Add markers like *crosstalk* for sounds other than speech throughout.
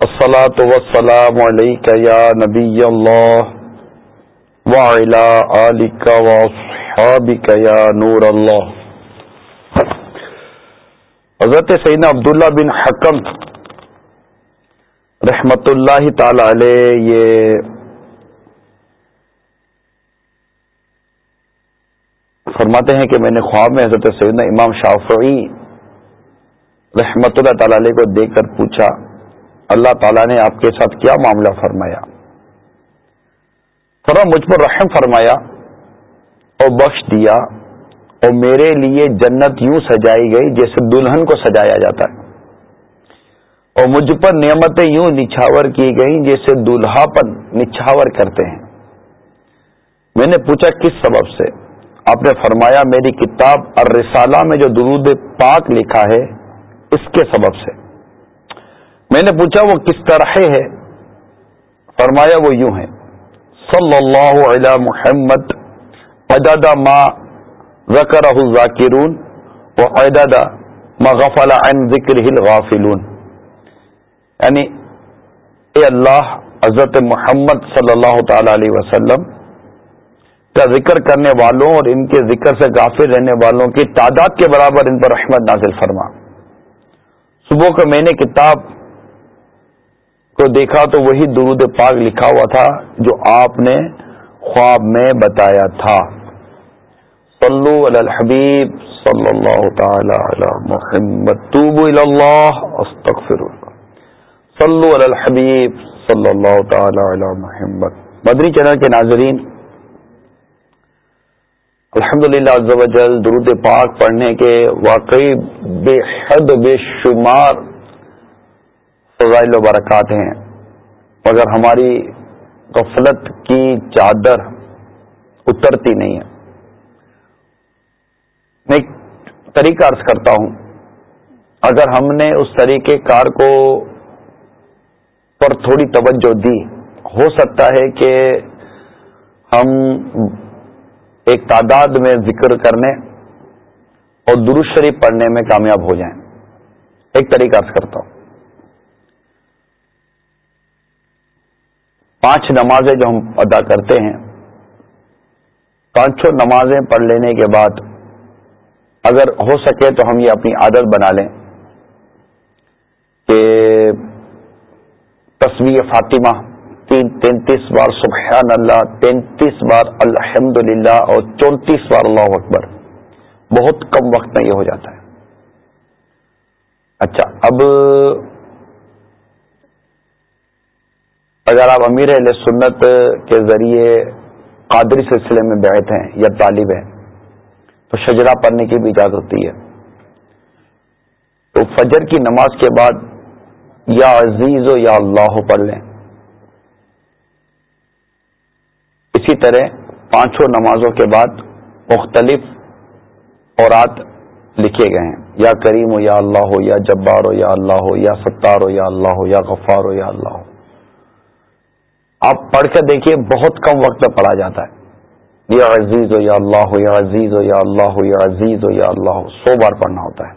الصلاة والسلام عليك يا نبي الله وعلى آلك وصحابك يا نور الله. حضرت سیدنا عبداللہ بن حکم رحمت اللہ تعالی علیہ یہ فرماتے ہیں کہ میں نے خواب میں حضرت سیدنا امام شافعی رحمت اللہ تعالی علیہ کو دیکھ کر پوچھا اللہ تعالیٰ نے آپ کے ساتھ کیا معاملہ فرمایا؟ فرما مجھ پر رحم فرمایا اور بخش دیا اور میرے لیے جنت یوں سجائی گئی جیسے دلہن کو سجایا جاتا ہے۔ اور مجھ پر نعمتیں یوں نچھاور کی گئیں جیسے دلہاپن نچھاور کرتے ہیں۔ میں نے پوچھا کس سبب سے؟ آپ نے فرمایا، میری کتاب الرسالہ میں جو درود پاک لکھا ہے، اس کے سبب سے۔ میں نے پوچھا وہ کس طرح ہے؟ فرمایا وہ یوں ہے، صلی اللہ علی محمد عدد ما ذکرہ الذاکرون و عدد ما غفل عن ذکرہ الغافلون. یعنی اے اللہ، حضرت محمد صلی اللہ تعالی علیہ وسلم، کا ذکر کرنے والوں اور ان کے ذکر سے غافل رہنے والوں کی تعداد کے برابر ان پر رحمت نازل فرما۔ صبح کو میں نے کتاب کو دیکھا تو وہی درود پاک لکھا ہوا تھا جو آپ نے خواب میں بتایا تھا۔ صلو علی الحبیب صلی اللہ تعالی علی محمد۔ توبو الی اللہ استغفر اللہ صلو علی الحبیب صلی اللہ تعالی علی محمد۔ مدری چینل کے ناظرین الحمد للہ درود پاک پڑھنے کے واقعی بے حد بے شمار فضائل و برکات ہیں۔ مگر ہماری غفلت کی چادر اترتی نہیں ہے۔ میں ایک طریقہ عرض کرتا ہوں۔ اگر ہم نے اس طریقے کار کو پر تھوڑی توجہ دی، ہو سکتا ہے کہ ہم ایک تعداد میں ذکر کرنے اور درست شریف پڑھنے میں کامیاب ہو جائیں۔ ایک طریقہ عرض کرتا ہوں۔ پانچ نمازیں جو ہم ادا کرتے ہیں، پانچوں نمازیں پڑھ لینے کے بعد اگر ہو سکے تو ہم یہ اپنی عادت بنا لیں کہ تصویر فاطمہ تین تینتیس بار سبحان اللہ، تینتیس بار الحمد للہ اور چونتیس بار اللہ اکبر۔ بہت کم وقت میں یہ ہو جاتا ہے۔ اچھا اب اگر آپ امیر علیہ سنت کے ذریعے قادری سلسلے میں بیٹھ ہیں یا طالب ہیں، تو شجرا پڑھنے کی بھی اجازت ہوتی ہے۔ تو فجر کی نماز کے بعد یا عزیز و یا اللہ پڑھ لیں۔ اسی طرح پانچوں نمازوں کے بعد مختلف اورات لکھے گئے ہیں۔ یا کریم ہو یا اللہ ہو یا جبار ہو یا اللہ ہو یا ستار ہو یا اللہ ہو یا غفار ہو یا اللہ۔ ہو آپ پڑھ کر دیکھیے بہت کم وقت میں پڑھا جاتا ہے۔ یا عزیز ہو، یا اللہ ہو، یا عزیز ہو، یا اللہ ہو، یا عزیز ہو، یا اللہ ہو۔ سو بار پڑھنا ہوتا ہے۔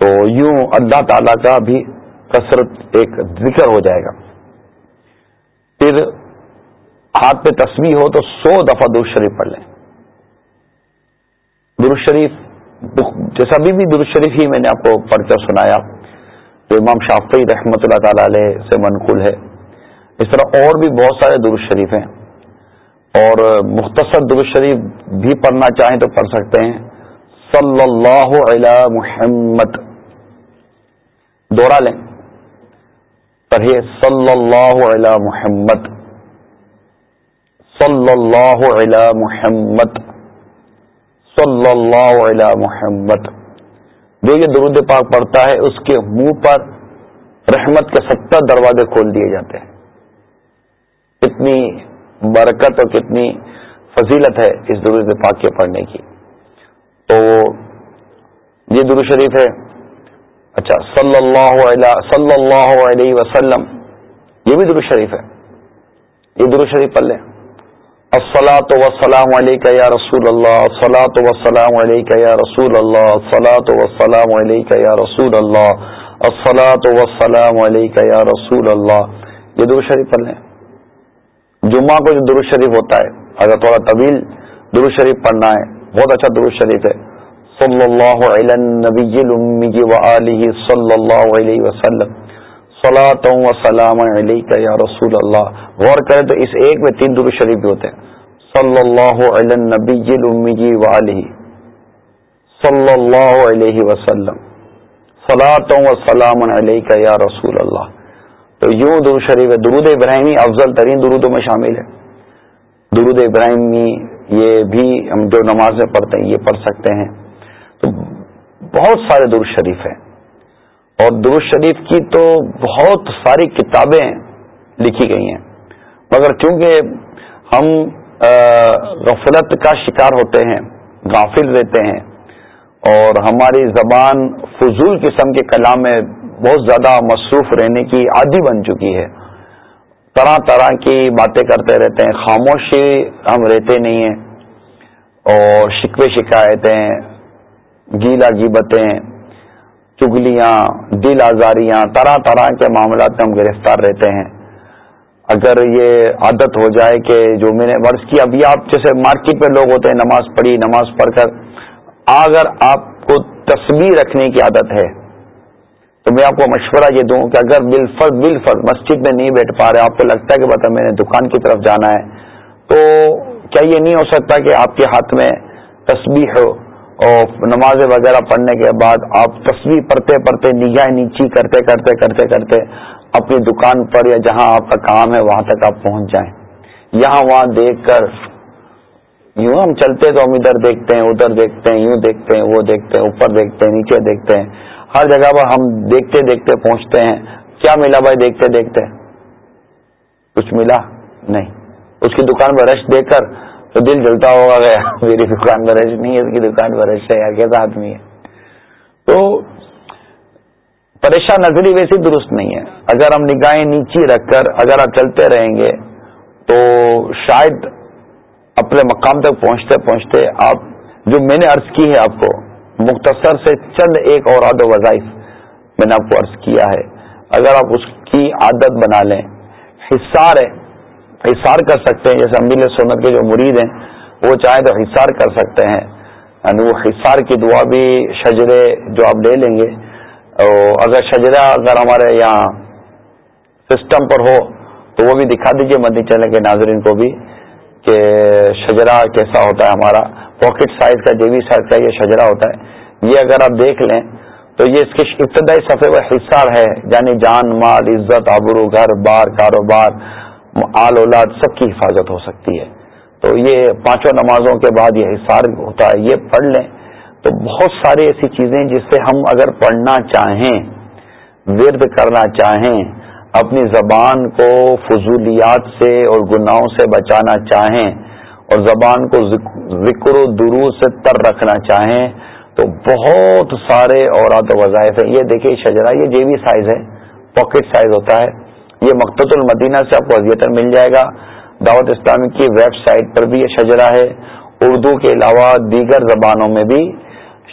تو یوں اللہ تعالی کا بھی کثرت ایک ذکر ہو جائے گا۔ پھر ہاتھ پہ تصویر ہو تو سو دفعہ در شریف پڑھ لیں۔ در شریف جیسا ابھی بھی در شریف ہی میں نے آپ کو پڑھ کر سنایا۔ تو امام شافی رحمۃ اللہ تعالی علیہ سے منقول ہے۔ اس طرح اور بھی بہت سارے درست شریف ہیں۔ اور مختصر درست شریف بھی پڑھنا چاہیں تو پڑھ سکتے ہیں۔ صلی اللہ علی محمد۔ دوہرا لیں۔ پڑھیے، صلی اللہ علی محمد۔ صلی اللہ علی محمد۔ صلی اللہ علی محمد۔ جو یہ درود پاک پڑھتا ہے، اس کے منہ پر رحمت کے ستر دروازے کھول دیے جاتے ہیں۔ کتنی برکت اور کتنی فضیلت ہے اس درود پاک کے پڑھنے کی۔ تو یہ درو شریف ہے۔ اچھا صلی اللہ علیہ، صلی اللہ علیہ وسلم، یہ بھی درو شریف ہے۔ یہ درو شریف پڑھ لیں۔ السلاۃ وسلام علیہ یا رسول اللہ السلاۃ وسلام علیہ یا رسول اللہ السلاۃ وسلام علیہ یا رسول اللہ السلاۃ وسلام علیہ یا رسول اللہ یہ درو شریف پڑھ لیں۔ جمعہ کو جو درو شریف ہوتا ہے، اگر تھوڑا طویل درو شریف پڑھنا ہے، بہت اچھا درو شریف ہے۔ صلی اللہ علیہ نبی و علیہ صلی اللہ علیہ وسلم۔ صلاۃ و سلام علیہ یا رسول اللہ۔ غور کریں تو اس ایک میں تین درو شریف بھی ہوتے ہیں۔ صلی اللہ علیہ نبی و علیہ صلی اللہ علیہ وسلم۔ صلاۃ و سلام علیہ یا رسول اللہ۔ تو یوں درود شریف درود ابراہیمی افضل ترین درودوں میں شامل ہے۔ درود ابراہیمی یہ بھی ہم جو نماز میں پڑھتے ہیں، یہ پڑھ سکتے ہیں۔ تو بہت سارے درود شریف ہیں۔ اور درود شریف کی تو بہت ساری کتابیں لکھی گئی ہیں۔ مگر کیونکہ ہم غفلت کا شکار ہوتے ہیں، غافل رہتے ہیں، اور ہماری زبان فضول قسم کے کلام میں بہت زیادہ مصروف رہنے کی عادی بن چکی ہے۔ طرح طرح کی باتیں کرتے رہتے ہیں، خاموشی ہم رہتے نہیں ہیں اور شکوے شکایتیں، گیلا گیبتیں، چگلیاں، دل آزاریاں، طرح طرح کے معاملات میں ہم گرفتار رہتے ہیں۔ اگر یہ عادت ہو جائے کہ جو میں نے ورز کی، ابھی آپ جیسے مارکیٹ میں لوگ ہوتے ہیں، نماز پڑھی، نماز پڑھ کر، اگر آپ کو تصویر رکھنے کی عادت ہے تو میں آپ کو مشورہ یہ دوں کہ اگر بل فرض بل فرض مسجد میں نہیں بیٹھ پا رہے آپ کو لگتا ہے کہ بتا میں نے دکان کی طرف جانا ہے، تو کیا یہ نہیں ہو سکتا کہ آپ کے ہاتھ میں تصویر ہو اور نماز وغیرہ پڑھنے کے بعد آپ تصویر پڑھتے پڑھتے نگاہ نیچی کرتے کرتے کرتے کرتے اپنی دکان پر یا جہاں آپ کا کام ہے وہاں تک آپ پہنچ جائیں۔ یہاں وہاں دیکھ کر یوں ہم چلتے تو ہم ادھر دیکھتے ہیں، ادھر دیکھتے ہیں، یوں دیکھتے ہیں، وہ دیکھتے ہیں، اوپر دیکھتے ہیں، نیچے دیکھتے ہیں۔ ہر جگہ پر ہم دیکھتے دیکھتے پہنچتے ہیں۔ کیا ملا بھائی دیکھتے دیکھتے؟ کچھ ملا؟ نہیں۔ اس کی دکان پر رش دیکھ کر تو دل جلتا ہوگا گیا میری دکان پر رش نہیں ہے، اس کی دکان پر رش ہے یا کیسا آدمی ہے۔ تو پریشان نظری ویسی درست نہیں ہے۔ اگر ہم نگاہیں نیچی رکھ کر اگر آپ چلتے رہیں گے تو شاید اپنے مقام تک پہنچتے پہنچتے آپ جو میں نے عرض کی ہے آپ کو مختصر سے چند ایک اور عاد وظائف میں نے آپ کو عرض کیا ہے۔ اگر آپ اس کی عادت بنا لیں، حصار ہے حصار کر سکتے ہیں، جیسے امیل سنت کے جو مرید ہیں، وہ چاہیں تو حصار کر سکتے ہیں۔ یعنی وہ حصار کی دعا بھی شجرے جو آپ لے لیں گے۔ اگر شجرا اگر ہمارے یہاں سسٹم پر ہو، تو وہ بھی دکھا دیجیے مدنی چلے کے ناظرین کو بھی کہ شجرا کیسا ہوتا ہے ہمارا۔ پاکٹ سائز کا جیوی سائز کا یہ شجرا ہوتا ہے یہ اگر آپ دیکھ لیں، تو یہ اس کے ابتدائی صفحے کا حصہ ہے یعنی جان، مال، عزت، آبرو، گھر، بار، کاروبار، آل، اولاد، سب کی حفاظت ہو سکتی ہے۔ تو یہ پانچوں نمازوں کے بعد یہ حصار ہوتا ہے، یہ پڑھ لیں۔ تو بہت ساری ایسی چیزیں جس سے ہم اگر پڑھنا چاہیں، ورد کرنا چاہیں، اپنی زبان کو فضولیات سے اور گناہوں سے بچانا چاہیں، اور زبان کو ذکر و درو سے تر رکھنا چاہیں تو بہت سارے اورات و وظائف ہیں۔ یہ دیکھیے شجرا یہ جے سائز ہے، پاکٹ سائز ہوتا ہے۔ یہ مقت المدینہ سے آپ کو اذیتر مل جائے گا۔ دعوت اسلامی کی ویب سائٹ پر بھی یہ شجرا ہے۔ اردو کے علاوہ دیگر زبانوں میں بھی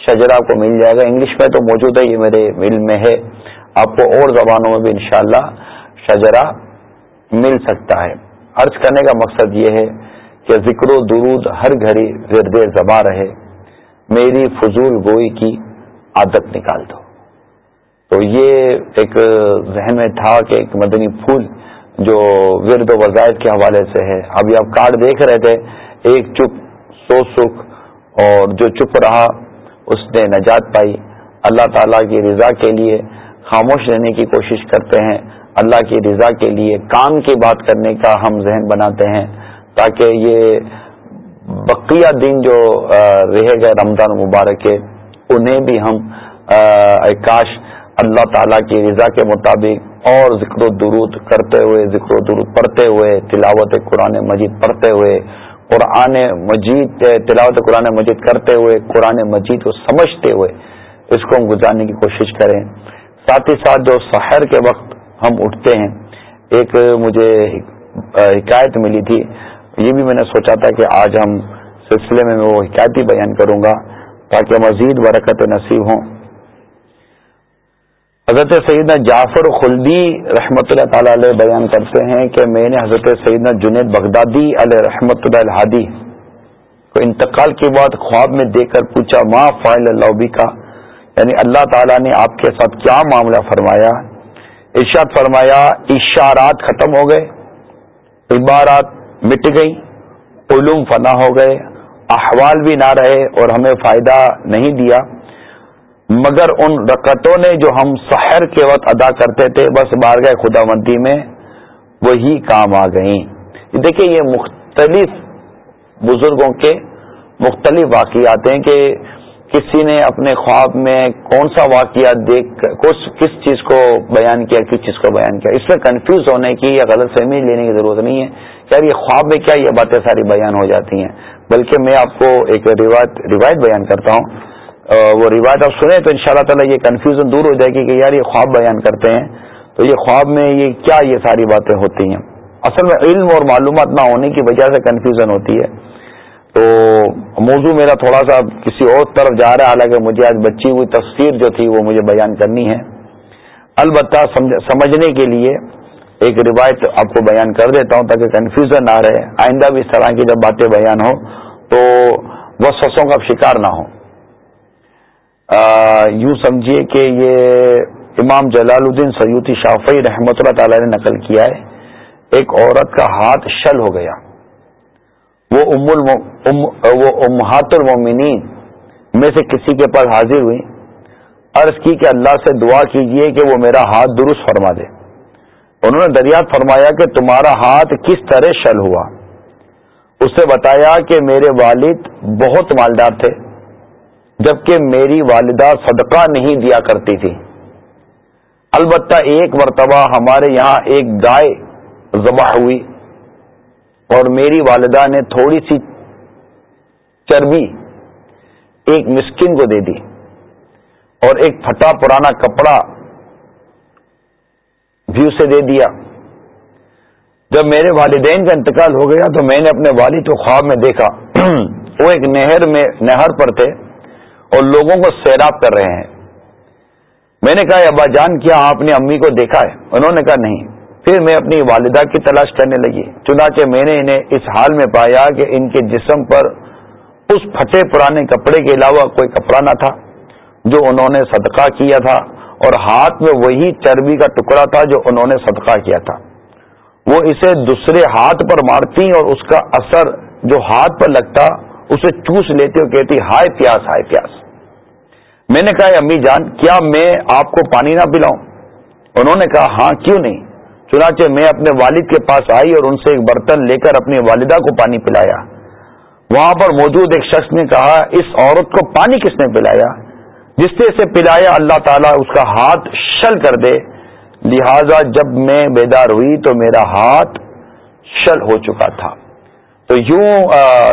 شجرا کو مل جائے گا۔ انگلش میں تو موجود ہے، یہ میرے علم میں ہے۔ آپ کو اور زبانوں میں بھی انشاءاللہ شجرا مل سکتا ہے۔ عرض کرنے کا مقصد یہ ہے کہ ذکر و درود ہر گھڑی زرد زبا رہے۔ میری فضول گوئی کی عادت نکال دو۔ تو یہ ایک ذہن میں تھا کہ ایک مدنی پھول جو ورد و وظائف کے حوالے سے ہے۔ ابھی آپ کارڈ دیکھ رہے تھے، ایک چپ، سو سکھ، اور جو چپ رہا، اس نے نجات پائی۔ اللہ تعالی کی رضا کے لیے خاموش رہنے کی کوشش کرتے ہیں۔ اللہ کی رضا کے لیے کام کی بات کرنے کا ہم ذہن بناتے ہیں تاکہ یہ بقیہ دن جو رہے گئے رمضان مبارک کے، انہیں بھی ہم کاش اللہ تعالیٰ کی رضا کے مطابق اور ذکر و درود کرتے ہوئے، ذکر و درود پڑھتے ہوئے، تلاوت قرآن مجید پڑھتے ہوئے، قرآن مجید، تلاوت قرآن مجید کرتے ہوئے، قرآن مجید کو سمجھتے ہوئے اس کو ہم گزارنے کی کوشش کریں۔ ساتھ ہی ساتھ جو سحر کے وقت ہم اٹھتے ہیں، ایک مجھے حکایت ملی تھی یہ بھی میں نے سوچا تھا کہ آج ہم سلسلے میں وہ حکایتی بیان کروں گا تاکہ مزید برکت نصیب ہوں۔ حضرت سیدنا جعفر خلدی رحمۃ اللہ تعالی علیہ بیان کرتے ہیں کہ میں نے حضرت سیدنا جنید بغدادی علیہ رحمۃ اللہ الحادی کو انتقال کے بعد خواب میں دیکھ کر پوچھا ماں فائل اللہ کا یعنی اللہ تعالیٰ نے آپ کے ساتھ کیا معاملہ فرمایا؟ ارشاد فرمایا، اشارات ختم ہو گئے، عبارات مٹ گئی علوم فنا ہو گئے، احوال بھی نہ رہے اور ہمیں فائدہ نہیں دیا۔ مگر ان رکتوں نے جو ہم سحر کے وقت ادا کرتے تھے، بس بار گئے خدا مندی میں وہی کام آ گئیں۔ دیکھیے، یہ مختلف بزرگوں کے مختلف واقعات ہیں کہ کسی نے اپنے خواب میں کون سا واقعہ دیکھ کس چیز کو بیان کیا، کس چیز کو بیان کیا۔ اس میں کنفیوز ہونے کی یا غلط فہمی لینے کی ضرورت نہیں ہے۔ یار یہ خواب میں کیا یہ باتیں ساری بیان ہو جاتی ہیں؟ بلکہ میں آپ کو ایک روایت روایت بیان کرتا ہوں۔ وہ روایت آپ سنیں تو ان شاء اللہ تعالیٰ یہ کنفیوژن دور ہو جائے گی کہ یار یہ خواب بیان کرتے ہیں۔ تو یہ خواب میں یہ کیا یہ ساری باتیں ہوتی ہیں؟ اصل میں علم اور معلومات نہ ہونے کی وجہ سے کنفیوژن ہوتی ہے۔ تو موضوع میرا تھوڑا سا کسی اور طرف جا رہا ہے، حالانکہ مجھے آج بچی ہوئی تصویر جو تھی وہ مجھے بیان کرنی ہے۔ البتہ سمجھنے کے لیے ایک روایت آپ کو بیان کر دیتا ہوں تاکہ کنفیوژن نہ رہے۔ آئندہ بھی اس طرح کی جب باتیں بیان ہو تو وہ سسوں کا شکار نہ ہو یوں سمجھیے کہ یہ امام جلال الدین سیوتی شافی رحمۃ اللہ تعالی نے نقل کیا ہے۔ ایک عورت کا ہاتھ شل ہو گیا۔ وہ ام الم وہ امہات المومنین میں سے کسی کے پاس حاضر ہوئی۔ عرض کی کہ اللہ سے دعا کیجیے کہ وہ میرا ہاتھ درست فرما دے۔ انہوں نے دریافت فرمایا کہ تمہارا ہاتھ کس طرح شل ہوا۔ اس سے بتایا کہ میرے والد بہت مالدار تھے، جبکہ میری والدہ صدقہ نہیں دیا کرتی تھی۔ البتہ ایک مرتبہ ہمارے یہاں ایک گائے ذبح ہوئی اور میری والدہ نے تھوڑی سی چربی ایک مسکن کو دے دی اور ایک پھٹا پرانا کپڑا بھی اسے دے دیا۔ جب میرے والدین کا انتقال ہو گیا تو میں نے اپنے والد کو خواب میں دیکھا۔ وہ ایک نہر میں، نہر پر تھے اور لوگوں کو سیراب کر رہے ہیں۔ میں نے کہا ابا جان، کیا آپ نے امی کو دیکھا ہے؟ انہوں نے کہا، نہیں۔ پھر میں اپنی والدہ کی تلاش کرنے لگی۔ چنانچہ میں نے انہیں اس حال میں پایا کہ ان کے جسم پر اس پھٹے پرانے کپڑے کے علاوہ کوئی کپڑا نہ تھا جو انہوں نے صدقہ کیا تھا۔ اور ہاتھ میں وہی چربی کا ٹکڑا تھا جو انہوں نے صدقہ کیا تھا۔ وہ اسے دوسرے ہاتھ پر مارتی اور اس کا اثر جو ہاتھ پر لگتا، اسے چوس لیتی اور کہتی، ہائے پیاس ہائے پیاس۔ میں نے کہا، امی جان، کیا میں آپ کو پانی نہ پلاؤں؟ انہوں نے کہا ہاں کیوں نہیں؟ چنانچہ میں اپنے والد کے پاس آئی اور ان سے ایک برتن لے کر اپنی والدہ کو پانی پلایا۔ وہاں پر موجود ایک شخص نے کہا، اس عورت کو پانی کس نے پلایا؟ جس نے اسے پلایا اللہ تعالیٰ اس کا ہاتھ شل کر دے، لہذا جب میں بیدار ہوئی تو میرا ہاتھ شل ہو چکا تھا۔ تو یوں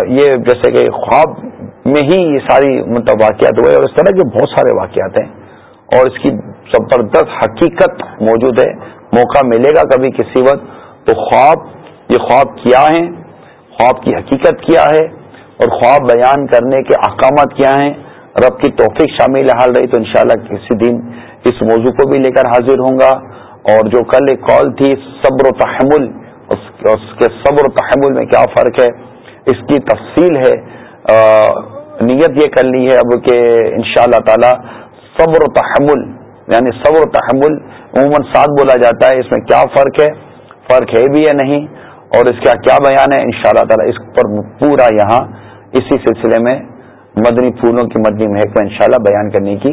یہ جیسے کہ خواب میں ہی یہ ساری مطلب واقعات ہوئے اور اس طرح کے بہت سارے واقعات ہیں اور اس کی زبردست حقیقت موجود ہے۔ موقع ملے گا کبھی کسی وقت۔ تو خواب، یہ خواب کیا ہیں؟ خواب کی حقیقت کیا ہے؟ اور خواب بیان کرنے کے احکامات کیا ہیں؟ رب کی توفیق شامل حال رہی تو انشاءاللہ کسی دن اس موضوع کو بھی لے کر حاضر ہوں گا اور جو کل ایک کال تھی صبر و تحمل، اس کے صبر و تحمل میں کیا فرق ہے؟ اس کی تفصیل ہے نیت یہ کر لی ہے اب کہ انشاءاللہ تعالی صبر و تحمل یعنی صبر و تحمل عموماً ساتھ بولا جاتا ہے، اس میں کیا فرق ہے؟ فرق ہے بھی یا نہیں؟ اور اس کا کیا بیان ہے؟ ان شاء اللہ تعالیٰ اس پر پورا یہاں اسی سلسلے میں مدنی پھولوں کی مدنی مہک میں انشاءاللہ بیان کرنے کی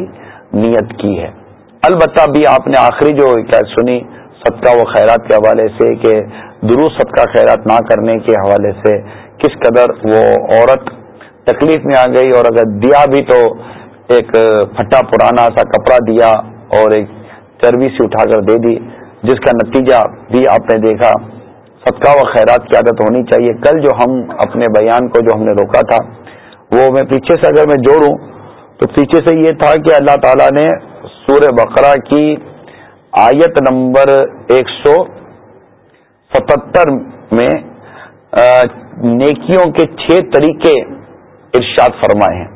نیت کی ہے۔ البتہ بھی آپ نے آخری جو سنی، صدقہ و خیرات کے حوالے سے کہ درست صدقہ خیرات نہ کرنے کے حوالے سے کس قدر وہ عورت تکلیف میں آ گئی اور اگر دیا بھی تو ایک پھٹا پرانا سا کپڑا دیا اور ایک چربی سے اٹھا کر دے دی، جس کا نتیجہ بھی آپ نے دیکھا۔ صدقہ و خیرات کی عادت ہونی چاہیے۔ کل جو ہم اپنے بیان کو جو ہم نے روکا تھا وہ میں پیچھے سے اگر میں جوڑوں تو پیچھے سے یہ تھا کہ اللہ تعالیٰ نے سور بقرہ کی آیت نمبر ایک سو ستہتر میں نیکیوں کے چھ طریقے ارشاد فرمائے ہیں۔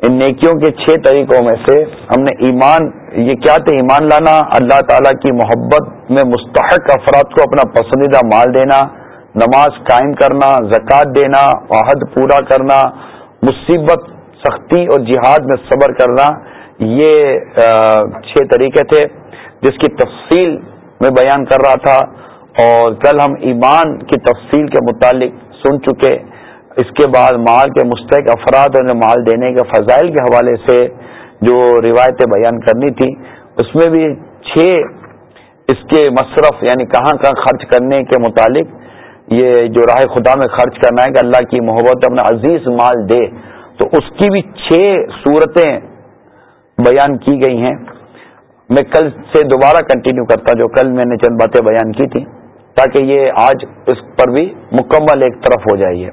ان نیکیوں کے چھ طریقوں میں سے ہم نے ایمان، یہ کیا تھے؟ ایمان لانا، اللہ تعالیٰ کی محبت میں مستحق افراد کو اپنا پسندیدہ مال دینا، نماز قائم کرنا، زکوٰۃ دینا، عہد پورا کرنا مصیبت، سختی اور جہاد میں صبر کرنا، یہ چھ طریقے تھے جس کی تفصیل میں بیان کر رہا تھا اور کل ہم ایمان کی تفصیل کے متعلق سن چکے۔ اس کے بعد مال کے مستحق افراد انہیں مال دینے کے فضائل کے حوالے سے جو روایتیں بیان کرنی تھی، اس میں بھی چھ اس کے مصرف یعنی کہاں کہاں خرچ کرنے کے متعلق یہ جو راہ خدا میں خرچ کرنا ہے کہ اللہ کی محبت اپنا عزیز مال دے، تو اس کی بھی چھ صورتیں بیان کی گئی ہیں۔ میں کل سے دوبارہ کنٹینیو کرتا، جو کل میں نے چند باتیں بیان کی تھی تاکہ یہ آج اس پر بھی مکمل ایک طرف ہو جائیے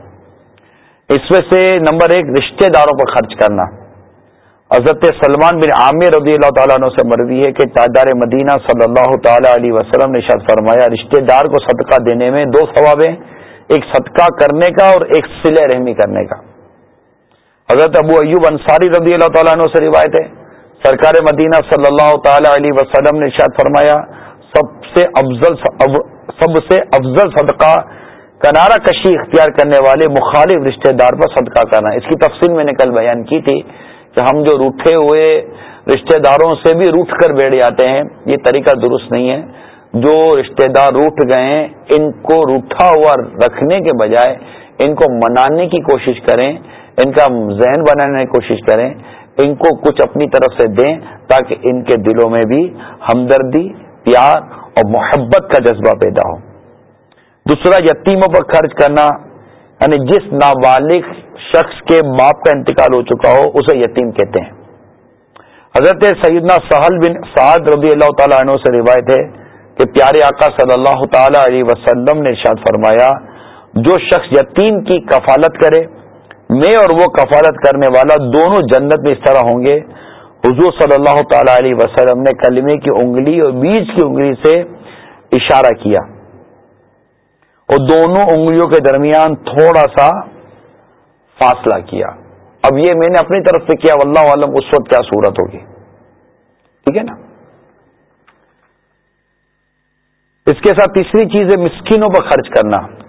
اس میں سے نمبر ایک، رشتہ داروں پر خرچ کرنا۔ حضرت سلمان بن عامر رضی اللہ تعالیٰ عنہ سے مروی ہے کہ تاجدار مدینہ صلی اللہ تعالی علیہ وسلم نے شاد فرمایا رشتہ دار کو صدقہ دینے میں دو ثواب ہیں، ایک صدقہ کرنے کا اور ایک سلے رحمی کرنے کا۔ حضرت ابو ایوب انصاری رضی اللہ تعالیٰ عنہ سے روایت ہے، سرکار مدینہ صلی اللہ تعالی علیہ وسلم نے شاد فرمایا، سب سے افضل سب سے افضل صدقہ کنارہ کشی اختیار کرنے والے مخالف رشتہ دار پر صدقہ کرنا۔ اس کی تفصیل میں نے کل بیان کی تھی۔ کہ ہم جو روٹے ہوئے رشتہ داروں سے بھی روٹ کر بیٹھ جاتے ہیں، یہ طریقہ درست نہیں ہے۔ جو رشتہ دار روٹ گئے ہیں، ان کو روٹا ہوا رکھنے کے بجائے ان کو منانے کی کوشش کریں، ان کا ذہن بنانے کی کوشش کریں، ان کو کچھ اپنی طرف سے دیں تاکہ ان کے دلوں میں بھی ہمدردی، پیار اور محبت کا جذبہ پیدا ہو۔ دوسرا، یتیموں پر خرچ کرنا یعنی جس نابالغ شخص کے باپ کا انتقال ہو چکا ہو، اسے یتیم کہتے ہیں۔ حضرت سیدنا سہل بن سعد رضی اللہ تعالیٰ عنہ سے روایت ہے کہ پیارے آقا صلی اللہ تعالی علیہ وسلم نے ارشاد فرمایا، جو شخص یتیم کی کفالت کرے، میں اور وہ کفالت کرنے والا دونوں جنت میں اس طرح ہوں گے۔ حضور صلی اللہ تعالی علیہ وسلم نے کلمے کی انگلی اور بیج کی انگلی سے اشارہ کیا۔ اور دونوں انگلیوں کے درمیان تھوڑا سا فاصلہ کیا۔ اب یہ میں نے اپنی طرف سے کیا، واللہ عالم اس وقت کیا صورت ہوگی۔ ٹھیک ہے نا؟ اس کے ساتھ تیسری چیز ہے مسکینوں پر خرچ کرنا۔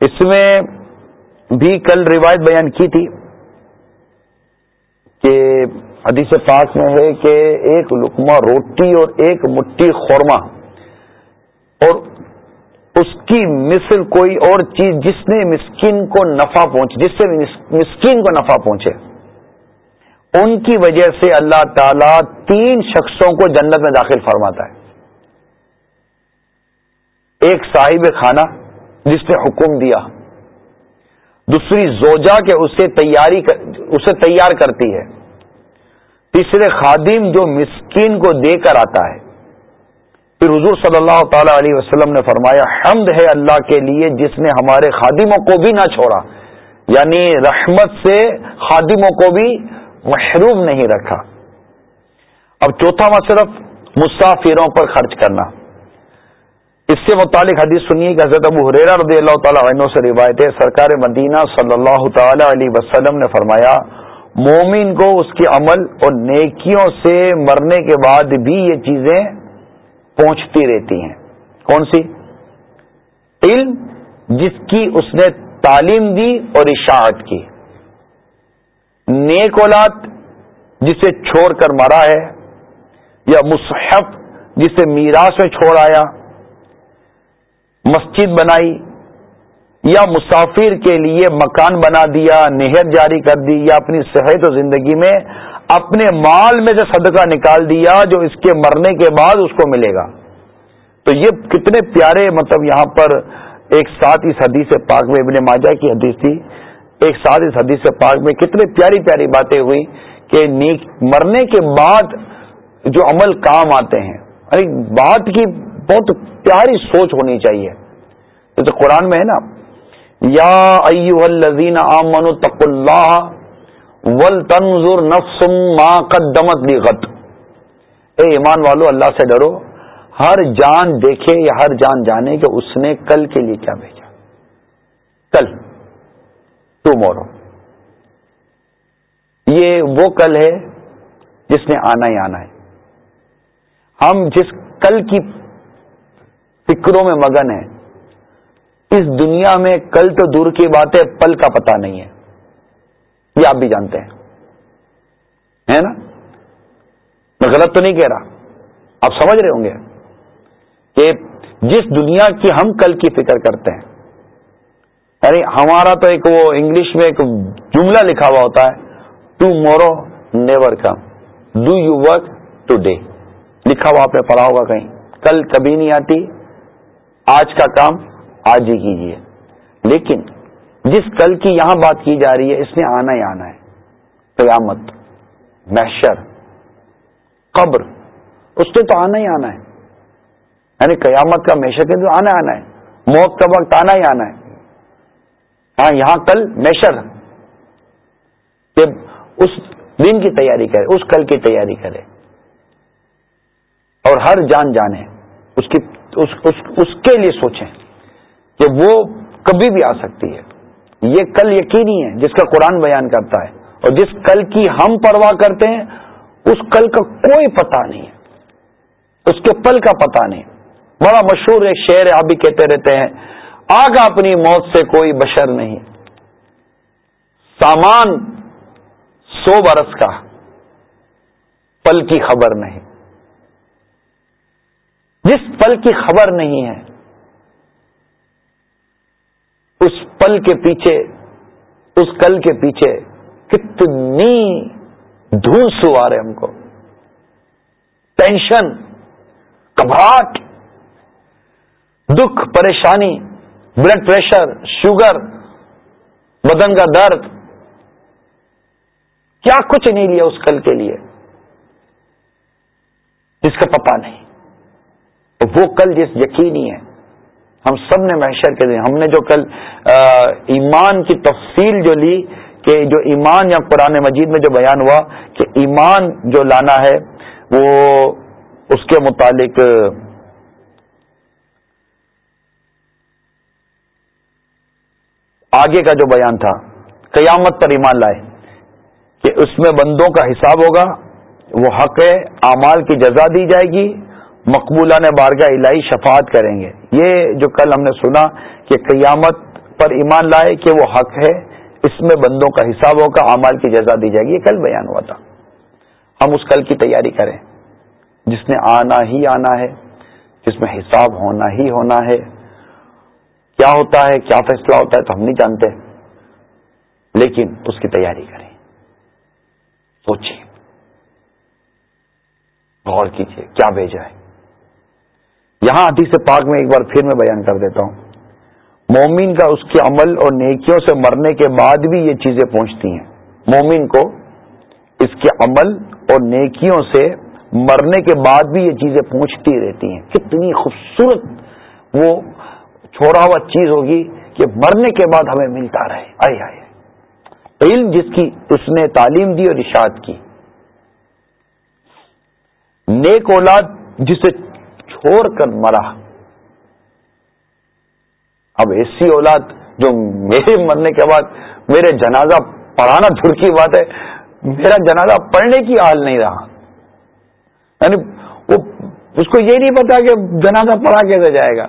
اس میں بھی کل روایت بیان کی تھی کہ حدیث پاک میں ہے کہ ایک لکما روٹی اور ایک مٹھی خورما اور اس کی مثل کوئی اور چیز جس نے مسکین کو نفع پہنچے جس سے مسکین کو نفع پہنچے۔ ان کی وجہ سے اللہ تعالی تین شخصوں کو جنت میں داخل فرماتا ہے۔ ایک صاحب خانہ جس نے حکم دیا۔ دوسری زوجا کے اسے تیاری اسے تیار کرتی ہے۔ تیسرے خادم جو مسکین کو دے کر آتا ہے۔ پھر حضور صلی اللہ تعالی علیہ وسلم نے فرمایا، حمد ہے اللہ کے لیے جس نے ہمارے خادموں کو بھی نہ چھوڑا۔ یعنی رحمت سے خادموں کو بھی محروم نہیں رکھا۔ اب چوتھا مصرف، مسافروں پر خرچ کرنا۔ اس سے متعلق حدیث سنیے کہ حضرت ابو حریرا رضی اللہ تعالیٰ عنہ سے روایت ہے، سرکار مدینہ صلی اللہ تعالی علیہ وسلم نے فرمایا، مومن کو اس کے عمل اور نیکیوں سے مرنے کے بعد بھی یہ چیزیں پہنچتی رہتی ہیں۔ کون سی؟ علم، جس کی اس نے تعلیم دی اور اشاعت کی۔ نیک اولاد، جسے چھوڑ کر مرا ہے، یا مصحف، جسے میراث میں چھوڑ آیا، مسجد بنائی، یا مسافر کے لیے مکان بنا دیا، نہر جاری کر دی، یا اپنی صحت و زندگی میں اپنے مال میں سے صدقہ نکال دیا جو اس کے مرنے کے بعد اس کو ملے گا۔ تو یہ کتنے پیارے مطلب یہاں پر ایک ساتھ اس حدیث پاک میں ابن ماجہ کی حدیث تھی۔ ایک ساتھ اس حدیث پاک میں کتنے پیاری پیاری باتیں ہوئی کہ مرنے کے بعد جو عمل کام آتے ہیں۔ ارے بات کی بہت پیاری سوچ ہونی چاہیے۔ جیسے قرآن میں ہے نا۔ یا ایو الذین آمنوا تقوا اللہ ول تنظر نفسم ما قدمت لغت اے ایمان والو، اللہ سے ڈرو۔ ہر جان دیکھے یا ہر جان جانے کہ اس نے کل کے لیے کیا بھیجا۔ کل۔ ٹو مورو یہ وہ کل ہے جس نے آنا ہی آنا ہے۔ ہم جس کل کی فکروں میں مگن ہیں، اس دنیا میں کل تو دور کی بات ہے پل کا پتہ نہیں ہے۔ یہ آپ بھی جانتے ہیں۔ ہے نا؟ میں غلط تو نہیں کہہ رہا۔ آپ سمجھ رہے ہوں گے کہ جس دنیا کی ہم کل کی فکر کرتے ہیں ارے ہمارا تو ایک وہ انگلش میں ایک جملہ لکھا ہوا ہوتا ہے tomorrow never come do you work today لکھا ہوا آپ نے پڑھا ہوگا کہیں۔ کل کبھی نہیں آتی، آج کا کام آج ہی کیجیے لیکن جس کل کی یہاں بات کی جا رہی ہے اس نے آنا ہی آنا ہے۔ قیامت محشر قبر اس نے تو آنا ہی آنا ہے۔ یعنی قیامت کا محشر کے تو آنا آنا ہے۔ موت کا وقت آنا ہی آنا ہے۔ ہاں یہاں کل محشر کہ اس دن کی تیاری کرے اس کل کی تیاری کرے۔ اور ہر جان جانے اس کی اس, اس, اس کے لیے سوچیں کہ وہ کبھی بھی آ سکتی ہے۔ یہ کل یقینی ہے جس کا قرآن بیان کرتا ہے اور جس کل کی ہم پرواہ کرتے ہیں، اس کل کا کوئی پتہ نہیں ہے۔ اس کے پل کا پتہ نہیں۔ بڑا مشہور ایک شعر آپ بھی کہتے رہتے ہیں آگا اپنی موت سے کوئی بشر نہیں۔ سامان سو برس کا، پل کی خبر نہیں۔ جس پل کی خبر نہیں ہے اس پل کے پیچھے، اس کل کے پیچھے کتنی دھون آ رہے ہم کو۔ ٹینشن، گھبراہٹ، دکھ، پریشانی بلڈ پریشر شوگر بدن کا درد۔ کیا کچھ نہیں لیا اس کل کے لیے۔ جس کا پتا نہیں۔ وہ کل جس یقینی ہے ہم سب نے محشر کے دن ہم نے جو کل ایمان کی تفصیل جو لی کہ جو ایمان یا قرآن مجید میں جو بیان ہوا کہ ایمان جو لانا ہے، وہ اس کے متعلق آگے کا جو بیان تھا، قیامت پر ایمان لائے۔ کہ اس میں بندوں کا حساب ہوگا، وہ حق ہے، اعمال کی جزا دی جائے گی مقبولہ نے بارگاہ الہی شفاعت کریں گے۔ یہ جو کل ہم نے سنا کہ قیامت پر ایمان لائے کہ وہ حق ہے، اس میں بندوں کا حساب ہوگا، اعمال کی جزا دی جائے گی۔ یہ کل بیان ہوا تھا۔ ہم اس کل کی تیاری کریں۔ جس نے آنا ہی آنا ہے، جس میں حساب ہونا ہی ہونا ہے۔ کیا ہوتا ہے، کیا فیصلہ ہوتا ہے تو ہم نہیں جانتے۔ لیکن اس کی تیاری کریں۔ سوچیے غور کیجیے کیا بھیجا ہے؟ یہاں حدیث پاک میں ایک بار پھر میں بیان کر دیتا ہوں۔ مومن کا اس کے عمل اور نیکیوں سے مرنے کے بعد بھی یہ چیزیں پہنچتی ہیں۔ مومن کو اس کے عمل اور نیکیوں سے مرنے کے بعد بھی یہ چیزیں پہنچتی رہتی ہیں۔ کتنی خوبصورت وہ چھوڑا ہوا چیز ہوگی کہ مرنے کے بعد ہمیں ملتا رہے۔ آئے آئے۔ علم جس کی اس نے تعلیم دی اور اشاعت کی۔ نیک اولاد جسے چھوڑ کر مرا۔ اب ایسی اولاد جو میرے مرنے کے بعد میرے جنازہ پڑھانا دور کی بات ہے، میرا جنازہ پڑھنے کی حال نہیں رہا۔ یعنی وہ، اس کو یہ نہیں پتا کہ جنازہ پڑھا کیسے جائے گا۔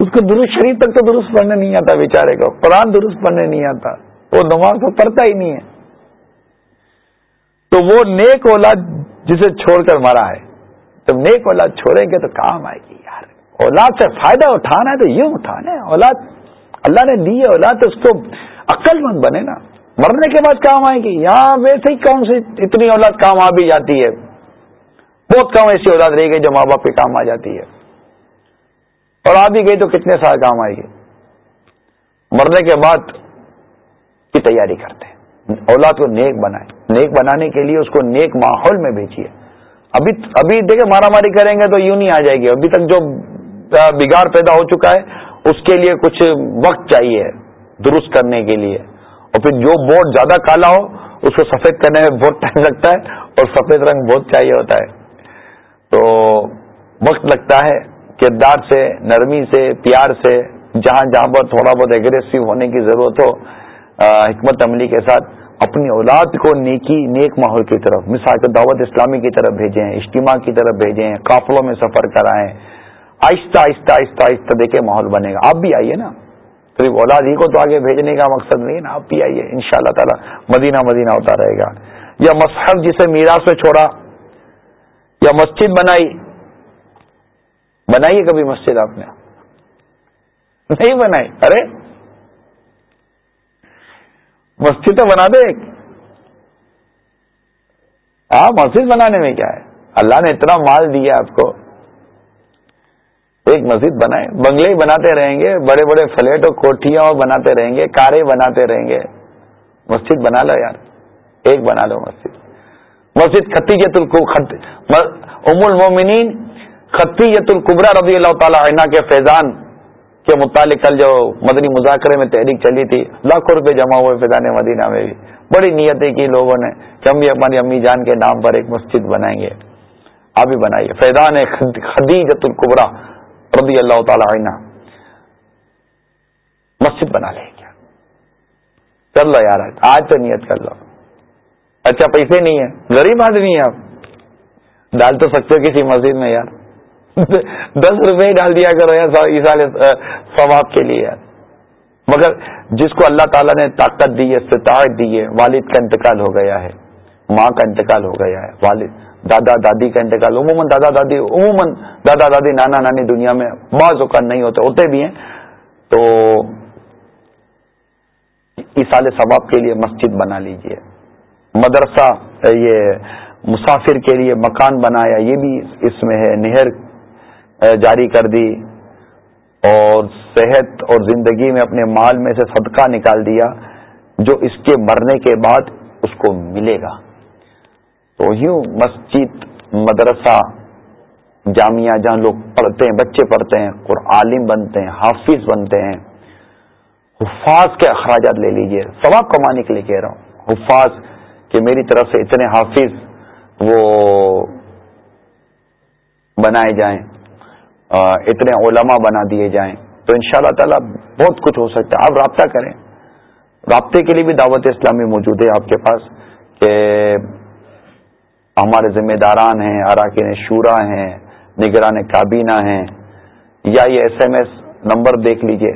اس کو درست شریف تک تو درست پڑھنے نہیں آتا بیچارے کو، قرآن درست پڑھنے نہیں آتا۔ وہ نماز تو پڑھتا ہی نہیں ہے۔ تو وہ نیک اولاد جسے چھوڑ کر مرا ہے۔ جب نیک اولاد چھوڑیں گے تو کام آئے گی یار۔ اولاد سے فائدہ اٹھانا ہے تو یوں اٹھانا ہے۔ اولاد، اللہ نے دی ہے اولاد تو اس کو عقل مند بنے نا۔ مرنے کے بعد کام آئے گی۔ یہاں ویسے ہی کون سی اتنی اولاد کام آ بھی جاتی ہے۔ بہت کم ایسی اولاد رہ گئی جو ماں باپ کے کام آ جاتی ہے۔ اور آ بھی گئی تو کتنے سال کام آئے گی۔ مرنے کے بعد کی تیاری کرتے ہیں۔ اولاد کو نیک بنائے نیک بنانے کے لیے اس کو نیک ماحول میں بھیجیے۔ ابھی ابھی دیکھیں مارا ماری کریں گے تو یوں نہیں آ جائے گی۔ ابھی تک جو بگاڑ پیدا ہو چکا ہے، اس کے لیے کچھ وقت چاہیے درست کرنے کے لیے۔ اور پھر جو بورڈ زیادہ کالا ہو، اس کو سفید کرنے میں بہت ٹائم لگتا ہے اور سفید رنگ بہت چاہیے ہوتا ہے۔ تو وقت لگتا ہے کردار سے، نرمی سے، پیار سے، جہاں جہاں پر تھوڑا بہت ایگریسو ہونے کی ضرورت ہو حکمت عملی کے ساتھ اپنی اولاد کو نیکی، نیک ماحول کی طرف، مثال کے دعوت اسلامی کی طرف بھیجیں، اجتماع کی طرف بھیجیں، قافلوں میں سفر کرائیں۔ آہستہ آہستہ آہستہ آہستہ دیکھے ماحول بنے گا۔ آپ بھی آئیے نا۔ صرف اولاد ہی کو تو آگے بھیجنے کا مقصد نہیں نا، آپ بھی آئیے۔ ان شاء اللہ تعالیٰ مدینہ مدینہ ہوتا رہے گا۔ یا مصحف جسے میراث میں چھوڑا، یا مسجد بنائی۔ بنائیے کبھی مسجد آپ نے۔ نہیں بنائی۔ ارے مسجد تو بنا دے ہاں مسجد بنانے میں کیا ہے؟ اللہ نے اتنا مال دیا آپ کو۔ ایک مسجد بنائے بنگلے بناتے رہیں گے، بڑے بڑے فلیٹ اور کوٹیاں بناتے رہیں گے کاریں بناتے رہیں گے۔ مسجد بنا لو یار، ایک بنا لو مسجد۔ مسجد خطیجت ام المومنین خطیجت القبرا رضی اللہ تعالی عنہ کے فیضان۔ کے متعلق کل جو مدنی مذاکرے میں تحریک چلی تھی، لاکھوں روپے جمع ہوئے فیضان مدینہ میں بھی۔ بڑی نیتیں کی لوگوں نے کہ ہم بھی ہماری امی جان کے نام پر ایک مسجد بنائیں گے۔ آپ بھی بنائیے۔ فیضان خدیجت القبرا رضی اللہ تعالی عنہ۔ مسجد بنا لیں کیا چل لو یار، آج تو نیت کر لو۔ اچھا پیسے نہیں ہے غریب آدمی ہے آپ۔ ڈال تو سکتے ہو کسی مسجد میں یار۔ *laughs* دس روپے ڈال دیا کرو یار ثواب کے لیے مگر جس کو اللہ تعالیٰ نے طاقت دی ہے ستاحت دی ہے، والد کا انتقال ہو گیا ہے، ماں کا انتقال ہو گیا ہے، والد، دادا، دادی کا انتقال، عموماً دادا، دادی، عموماً دادا، دادی، نانا، نانی دنیا میں بعض اوقات نہیں ہوتے ہوتے بھی ہیں۔ تو اصال ثواب کے لیے مسجد بنا لیجیے۔ مدرسہ، یہ مسافر کے لیے مکان بنایا، یہ بھی اس میں ہے۔ نہر جاری کر دی اور صحت اور زندگی میں اپنے مال میں سے صدقہ نکال دیا جو اس کے مرنے کے بعد اس کو ملے گا۔ تو یوں مسجد، مدرسہ، جامعہ جہاں لوگ پڑھتے ہیں، بچے پڑھتے ہیں اور عالم بنتے ہیں، حافظ بنتے ہیں۔ حفاظ کے اخراجات لے لیجیے۔ ثواب کمانے کے لیے کہہ رہا ہوں۔ حفاظ کہ میری طرف سے اتنے حافظ وہ بنائے جائیں۔ اتنے علماء بنا دیے جائیں تو ان شاء اللہ تعالی بہت کچھ ہو سکتا ہے۔ آپ رابطہ کریں۔ رابطے کے لیے بھی دعوت اسلامی موجود ہے آپ کے پاس کہ ہمارے ذمہ داران ہیں، اراکین شورا ہیں، نگران کابینہ ہیں۔ یا یہ ایس ایم ایس نمبر دیکھ لیجیے۔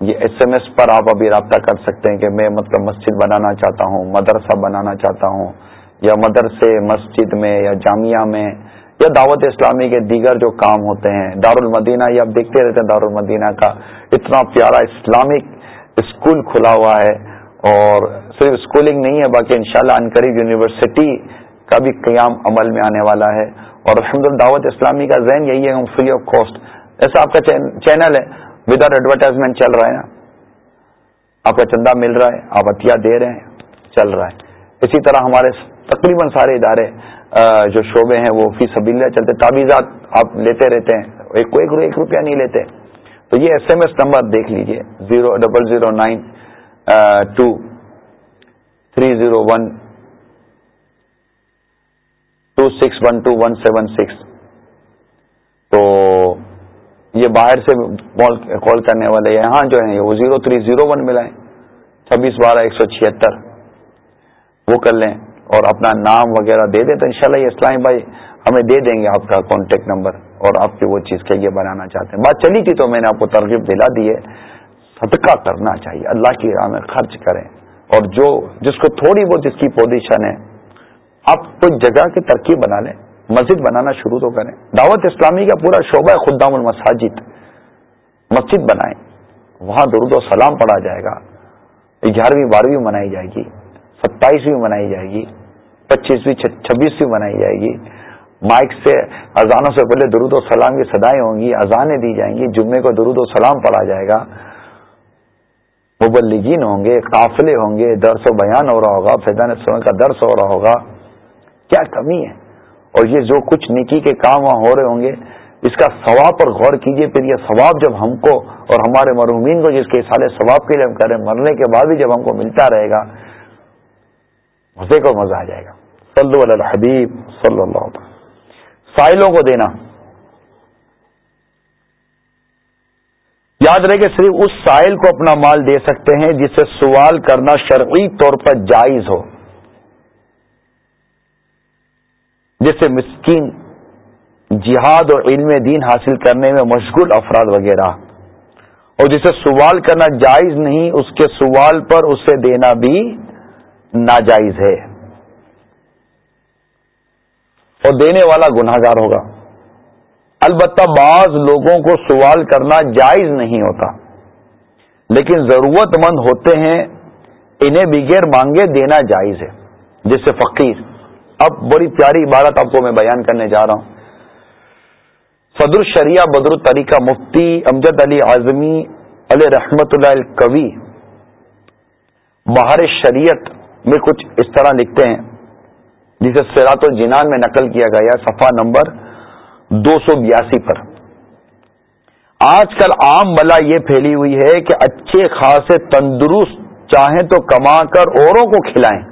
یہ ایس ایم ایس پر آپ ابھی رابطہ کر سکتے ہیں کہ میں مطلب مسجد بنانا چاہتا ہوں، مدرسہ بنانا چاہتا ہوں، یا مدرسے، مسجد میں یا جامعہ میں یا دعوت اسلامی کے دیگر جو کام ہوتے ہیں، دارالمدینہ، یہ آپ دیکھتے رہتے ہیں دارالمدینہ کا اتنا پیارا اسلامک اسکول کھلا ہوا ہے اور صرف اسکولنگ نہیں ہے، باقی انشاءاللہ انقریب یونیورسٹی کا بھی قیام عمل میں آنے والا ہے۔ اور الحمد دعوت اسلامی کا ذہن یہی ہے فری آف کاسٹ ایسا آپ کا چینل ہے۔ وداؤٹ ایڈورٹائزمنٹ چل رہا ہے نا۔ آپ کا چندہ مل رہا ہے، آپ عطیہ دے رہے ہیں، چل رہا ہے۔ اسی طرح ہمارے تقریباً سارے ادارے جو شعبے ہیں وہ فی سب چلتے تعویذات آپ لیتے رہتے ہیں۔ ایک ایک روپیہ نہیں لیتے۔ تو یہ ایس ایم ایس نمبر دیکھ لیجیے۔ Zero double zero nine two, three zero one, two six one, two one seven six. تو یہ باہر سے کال کرنے والے یہاں جو ہیں، وہ زیرو تھری زیرو ون ملائیں چھبیس بارہ ایک سو چھتر وہ کر لیں۔ اور اپنا نام وغیرہ دے دیں تو انشاءاللہ یہ اسلام بھائی ہمیں دے دیں گے آپ کا کانٹیکٹ نمبر اور آپ کی وہ چیز کے لیے بنانا چاہتے ہیں۔ بات چلی تھی تو میں نے آپ کو ترغیب دلا دی ہے۔ صدقہ کرنا چاہیے۔ اللہ کی راہ میں خرچ کریں۔ اور جو جس کو تھوڑی بہت جس کی پوزیشن ہے، آپ کوئی جگہ کی ترکیب بنا لیں۔ مسجد بنانا شروع تو کریں۔ دعوت اسلامی کا پورا شعبہ ہے خدام المساجد، مسجد بنائیں۔ وہاں درود و سلام پڑھا جائے گا۔ گیارہویں، بارہویں منائی جائے گی۔ ستائیسویں منائی جائے گی۔ پچیسویں چھبیسویں منائی جائے گی۔ مائک سے اذانوں سے پہلے درود و سلام کی سدائیں ہوں گی، اذانیں دی جائیں گی، جمعے کو درود و سلام پڑھا جائے گا۔ مبلگین ہوں گے، قافلے ہوں گے، درس و بیان ہو رہا ہوگا، فیضان کا درس ہو رہا ہوگا۔ کیا کمی ہے؟ اور یہ جو کچھ نکی کے کام وہاں ہو رہے ہوں گے، اس کا ثواب پر غور کیجیے، پھر یہ ثواب جب ہم کو اور ہمارے مرحومین کو، جس کے سالے ثواب کے لیے ہم کریں مرنے کے بعد بھی جب ہم کو ملتا رہے گا، مزے کو مزہ آ جائے گا۔ صلی اللہ حبیب صلی اللہ علیہ سائلوں کو دینا۔ یاد رہے کہ صرف اس سائل کو اپنا مال دے سکتے ہیں جس سے سوال کرنا شرعی طور پر جائز ہو۔ جیسے مسکین جہاد اور علم دین حاصل کرنے میں مشغول افراد وغیرہ۔ اور جسے سوال کرنا جائز نہیں، اس کے سوال پر اسے دینا بھی ناجائز ہے۔ اور دینے والا گناہ گار ہوگا۔ البتہ بعض لوگوں کو سوال کرنا جائز نہیں ہوتا، لیکن ضرورت مند ہوتے ہیں، انہیں بغیر مانگے دینا جائز ہے، جس سے فقیر۔ اب بڑی پیاری عبارت آپ کو میں بیان کرنے جا رہا ہوں۔ صدر شریعہ بدر طریقہ مفتی امجد علی اعظمی علیہ رحمت اللہ الکوی بہار شریعت میں کچھ اس طرح لکھتے ہیں۔ جسے سیرات الجنان میں نقل کیا گیا صفحہ نمبر دو سو بیاسی پر۔ آج کل عام بلا یہ پھیلی ہوئی ہے کہ اچھے، خاصے، تندرست چاہیں تو کما کر اوروں کو کھلائیں۔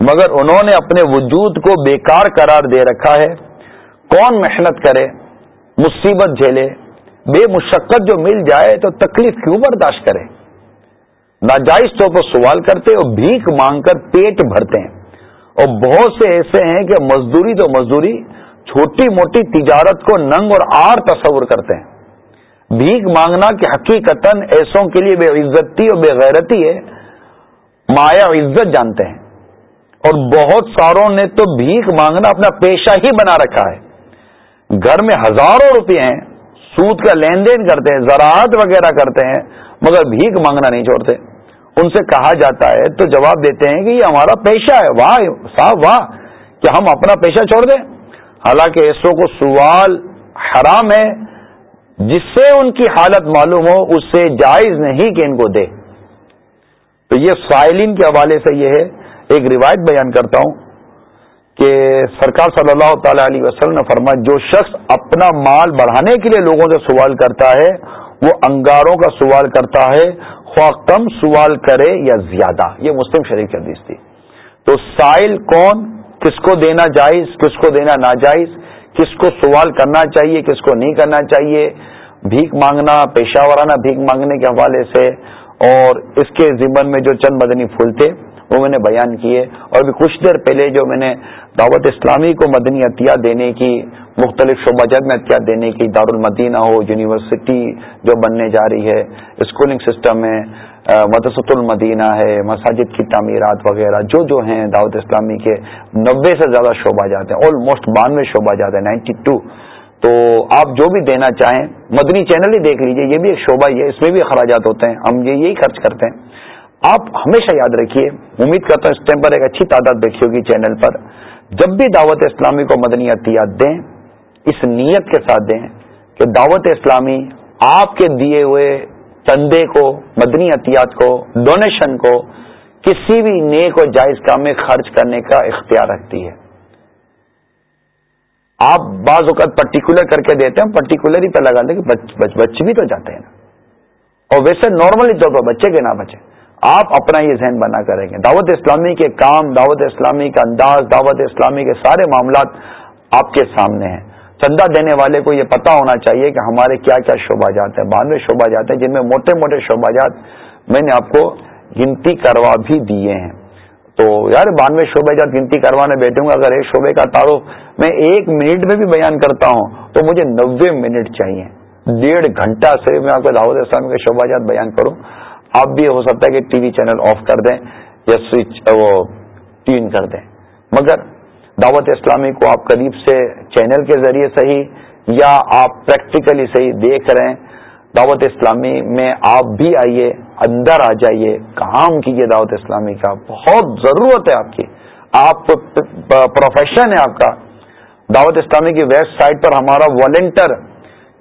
مگر انہوں نے اپنے وجود کو بیکار قرار دے رکھا ہے۔ کون محنت کرے؟ مصیبت جھیلے۔ بے مشقت جو مل جائے تو تکلیف کیوں برداشت کرے؟ ناجائز طور پر سوال کرتے اور بھیک مانگ کر پیٹ بھرتے ہیں۔ اور بہت سے ایسے ہیں کہ مزدوری تو مزدوری، چھوٹی موٹی تجارت کو ننگ اور آر تصور کرتے ہیں۔ بھیک مانگنا کہ حقیقت ایسوں کے لیے بے عزتی اور بے غیرتی ہے، مایا عزت جانتے ہیں۔ اور بہت ساروں نے تو بھیک مانگنا اپنا پیشہ ہی بنا رکھا ہے۔ گھر میں ہزاروں روپے ہیں، سود کا لین دین کرتے ہیں، زراعت وغیرہ کرتے ہیں، مگر بھیک مانگنا نہیں چھوڑتے۔ ان سے کہا جاتا ہے تو جواب دیتے ہیں کہ یہ ہمارا پیشہ ہے۔ واہ صاحب، واہ، کہ ہم اپنا پیشہ چھوڑ دیں۔ حالانکہ ایسو کو سوال حرام ہے۔ جس سے ان کی حالت معلوم ہو، اس سے جائز نہیں کہ ان کو دے۔ تو یہ سائلین کے حوالے سے یہ ہے۔ ایک روایت بیان کرتا ہوں کہ سرکار صلی اللہ تعالی علیہ وسلم نے فرمایا، جو شخص اپنا مال بڑھانے کے لیے لوگوں سے سوال کرتا ہے وہ انگاروں کا سوال کرتا ہے، خواہ کم سوال کرے یا زیادہ۔ یہ مسلم شریف کی حدیث تھی۔ تو سائل کون؟ کس کو دینا جائز؟ کس کو دینا ناجائز؟ کس کو سوال کرنا چاہیے؟ کس کو نہیں کرنا چاہیے؟ بھیک مانگنا، پیشہ ورانہ بھیک مانگنے کے حوالے سے۔ اور اس کے ذمن میں جو چند مدنی پھول تھے وہ میں نے بیان کیے اور ابھی کچھ دیر پہلے جو میں نے دعوت اسلامی کو مدنی عطیہ دینے کی، مختلف شعبہ جات میں احتیاط دینے کی، دارالمدینہ ہو، یونیورسٹی جو بننے جا رہی ہے اسکولنگ سسٹم ہے مدرسۃ المدینہ ہے، مساجد کی تعمیرات وغیرہ، جو جو ہیں دعوت اسلامی کے نبے سے زیادہ شعبہ جات ہیں آلموسٹ بانوے شعبہ جات ہیں، نائنٹی ٹو. تو آپ جو بھی دینا چاہیں، مدنی چینل ہی دیکھ لیجیے، یہ بھی ایک شعبہ ہی ہے، اس میں بھی اخراجات ہوتے ہیں، ہم یہ یہی خرچ کرتے ہیں۔ آپ ہمیشہ یاد رکھیے، امید کرتا ہوں اس ٹائم پر ایک اچھی تعداد دیکھی ہوگی چینل پر۔ جب بھی دعوت اسلامی کو مدنی عطیات دیں، اس نیت کے ساتھ دیں کہ دعوت اسلامی آپ کے دیے ہوئے چندے کو مدنی احتیاط کو ڈونیشن کو، کسی بھی نیک و جائز کام میں خرچ کرنے کا اختیار رکھتی ہے۔ آپ بعض اوقات پرٹیکولر کر کے دیتے ہیں پرٹیکولر ہی پہ لگا دیں کہ بچے بھی تو جاتے ہیں۔ نا اور ویسے نارملی طور پر بچے کے نہ بچے۔ آپ اپنا یہ ذہن بنا کریں گے دعوت اسلامی کے کام، دعوت اسلامی کا انداز، دعوت اسلامی کے سارے معاملات آپ کے سامنے ہیں۔ چندہ دینے والے کو یہ پتا ہونا چاہیے کہ ہمارے کیا کیا شعبہ جات ہیں۔ بانوے شعبہ جات ہیں جن میں موٹے موٹے شعبہ جات میں نے آپ کو گنتی کروا بھی دیے ہیں۔ تو یار بانوے شعبہ جات گنتی کروانے بیٹھوں گا اگر ایک شعبے کا تعارف میں ایک منٹ میں بھی بیان کرتا ہوں تو مجھے نوے منٹ چاہیے۔ ڈیڑھ گھنٹہ سے میں آپ کو دعوت اسلامی کے شعبہ جات بیان کروں۔ آپ بھی ہو سکتا ہے کہ ٹی وی چینل آف کر دیں یا سوئچ، وہ ٹین کر دیں۔ مگر دعوت اسلامی کو آپ قریب سے چینل کے ذریعے صحیح یا آپ پریکٹیکلی صحیح دیکھ رہے ہیں، دعوت اسلامی میں آپ بھی آئیے، اندر آ جائیے، کام کیجیے دعوت اسلامی کا۔ بہت ضرورت ہے آپ کی۔ آپ پروفیشن ہے آپ کا۔ دعوت اسلامی کی ویب سائٹ پر ہمارا والنٹر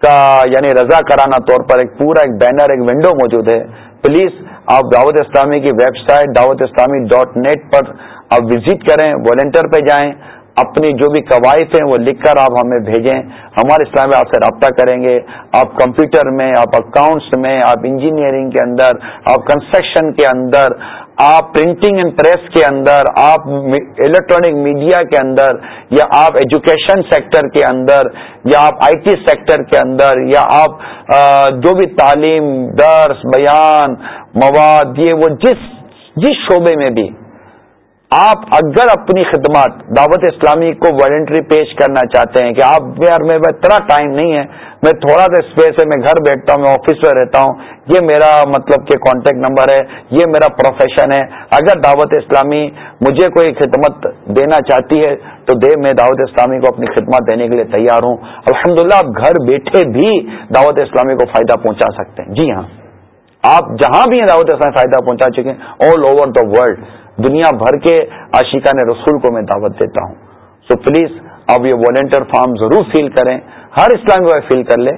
کا یعنی رضا کرانا طور پر ایک پورا ایک بینر ایک ونڈو موجود ہے۔ پلیز آپ دعوت اسلامی کی ویب سائٹ دعوت اسلامی ڈاٹ نیٹ پر آپ وزٹ کریں والنٹر پہ جائیں، اپنی جو بھی قواعد ہیں وہ لکھ کر آپ ہمیں بھیجیں۔ ہمارے اسلام میں آپ سے رابطہ کریں گے۔ آپ کمپیوٹر میں، آپ اکاؤنٹس میں، آپ انجینئرنگ کے اندر، آپ کنسٹرکشن کے اندر آپ پرنٹنگ اینڈ پریس کے اندر، آپ الیکٹرانک میڈیا کے اندر، یا آپ ایجوکیشن سیکٹر کے اندر، یا آپ آئی ٹی سیکٹر کے اندر، یا آپ جو بھی تعلیم، درس، بیان، مواد، یہ وہ جس جس شعبے میں بھی آپ اگر اپنی خدمات دعوت اسلامی کو والنٹری پیش کرنا چاہتے ہیں کہ آپ یار میں اتنا ٹائم نہیں ہے، میں تھوڑا سا اسپیس ہے، میں گھر بیٹھتا ہوں، میں آفس میں رہتا ہوں، یہ میرا مطلب کہ کانٹیکٹ نمبر ہے، یہ میرا پروفیشن ہے۔ اگر دعوت اسلامی مجھے کوئی خدمت دینا چاہتی ہے، تو دے، میں دعوت اسلامی کو اپنی خدمات دینے کے لیے تیار ہوں۔ الحمدللہ، آپ گھر بیٹھے بھی دعوت اسلامی کو فائدہ پہنچا سکتے ہیں۔ جی ہاں آپ جہاں بھی ہیں، دعوت اسلامی فائدہ پہنچا چکے ہیں آل اوور دا ورلڈ دنیا بھر کے عاشقان رسول کو میں دعوت دیتا ہوں۔ سو پلیز اب یہ والنٹیئر فارم ضرور فیل کریں۔ ہر اسلامی بھائی فیل کر لیں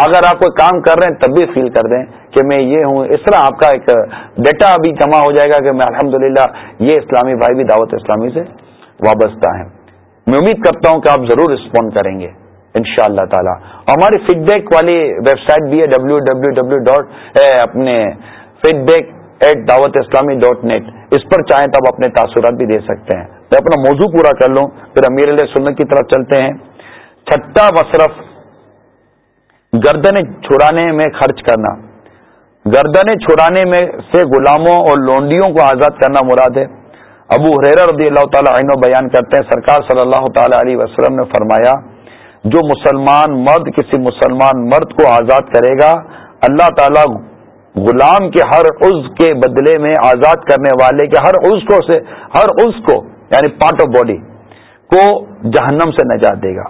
اگر آپ کوئی کام کر رہے ہیں، تب بھی فیل کر دیں کہ میں یہ ہوں۔ اس طرح آپ کا ایک ڈیٹا ابھی جمع ہو جائے گا کہ میں الحمدللہ یہ اسلامی بھائی بھی دعوت اسلامی سے وابستہ ہیں۔ میں امید کرتا ہوں کہ آپ ضرور رسپونڈ کریں گے ان شاء اللہ تعالی۔ ہماری فیڈ بیک والی ویب سائٹ بھی ہے ڈبلو ڈبلو ڈبلو ڈاٹ اپنے feedback at Dawat Islami dot net اس پر چاہیں تو اپنے تاثرات بھی دے سکتے ہیں۔ میں اپنا موضوع پورا کر لوں، پھر امیر علیہ سنت کی طرف چلتے ہیں۔ چھٹا مصرف، گردن چھڑانے میں خرچ کرنا۔ گردن چھڑانے میں سے غلاموں اور لونڈیوں کو آزاد کرنا مراد ہے۔ ابو حریر رضی اللہ تعالیٰ عنہ بیان کرتے ہیں، سرکار صلی اللہ تعالی علیہ وسلم نے فرمایا، جو مسلمان مرد، کسی مسلمان مرد کو آزاد کرے گا، اللہ تعالیٰ غلام کے ہر عز کے بدلے میں آزاد کرنے والے کے ہر عز کو سے ہر عز کو یعنی پارٹ آف باڈی کو جہنم سے نجات دے گا۔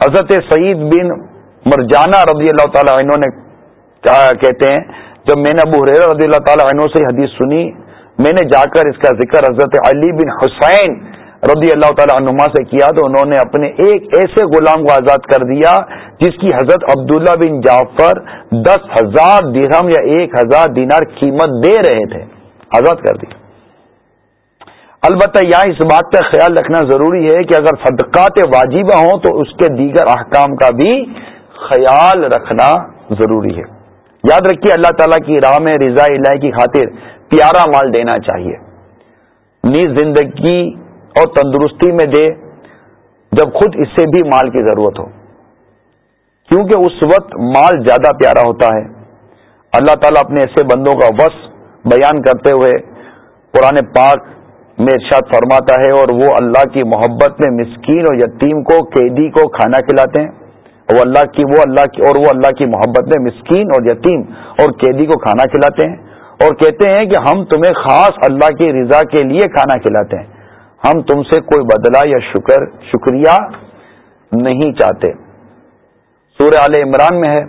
حضرت سعید بن مرجانہ رضی اللہ تعالی عنہ نے کہتے ہیں، جب میں نے ابو حریر رضی اللہ تعالی عنہ سے حدیث سنی، میں نے جا کر اس کا ذکر حضرت علی بن حسین رضی اللہ تعالی عنما سے کیا تو انہوں نے اپنے ایک ایسے غلام کو آزاد کر دیا جس کی حضرت عبداللہ بن جعفر دس ہزار درہم یا ایک ہزار دینار قیمت دے رہے تھے، آزاد کر دیا البتہ یہاں اس بات کا خیال رکھنا ضروری ہے کہ اگر صدقات واجبہ ہوں تو اس کے دیگر احکام کا بھی خیال رکھنا ضروری ہے۔ یاد رکھیے اللہ تعالیٰ کی راہ میں رضا الہی کی خاطر پیارا مال دینا چاہیے۔ نیز زندگی اور تندرستی میں دے جب خود اس سے بھی مال کی ضرورت ہو۔ کیونکہ اس وقت مال زیادہ پیارا ہوتا ہے۔ اللہ تعالیٰ اپنے ایسے بندوں کا وس بیان کرتے ہوئے قرآن پاک میں ارشاد فرماتا ہے اور وہ اللہ کی محبت میں مسکین اور یتیم کو، قیدی کو کھانا کھلاتے ہیں۔ وہ اللہ کی، وہ اللہ کی، اور وہ اللہ کی محبت میں مسکین اور یتیم اور قیدی کو کھانا کھلاتے ہیں۔ اور کہتے ہیں کہ ہم تمہیں خاص اللہ کی رضا کے لیے کھانا کھلاتے ہیں۔ ہم تم سے کوئی بدلہ یا شکر، شکریہ نہیں چاہتے۔ سورہ عال عمران میں ہے،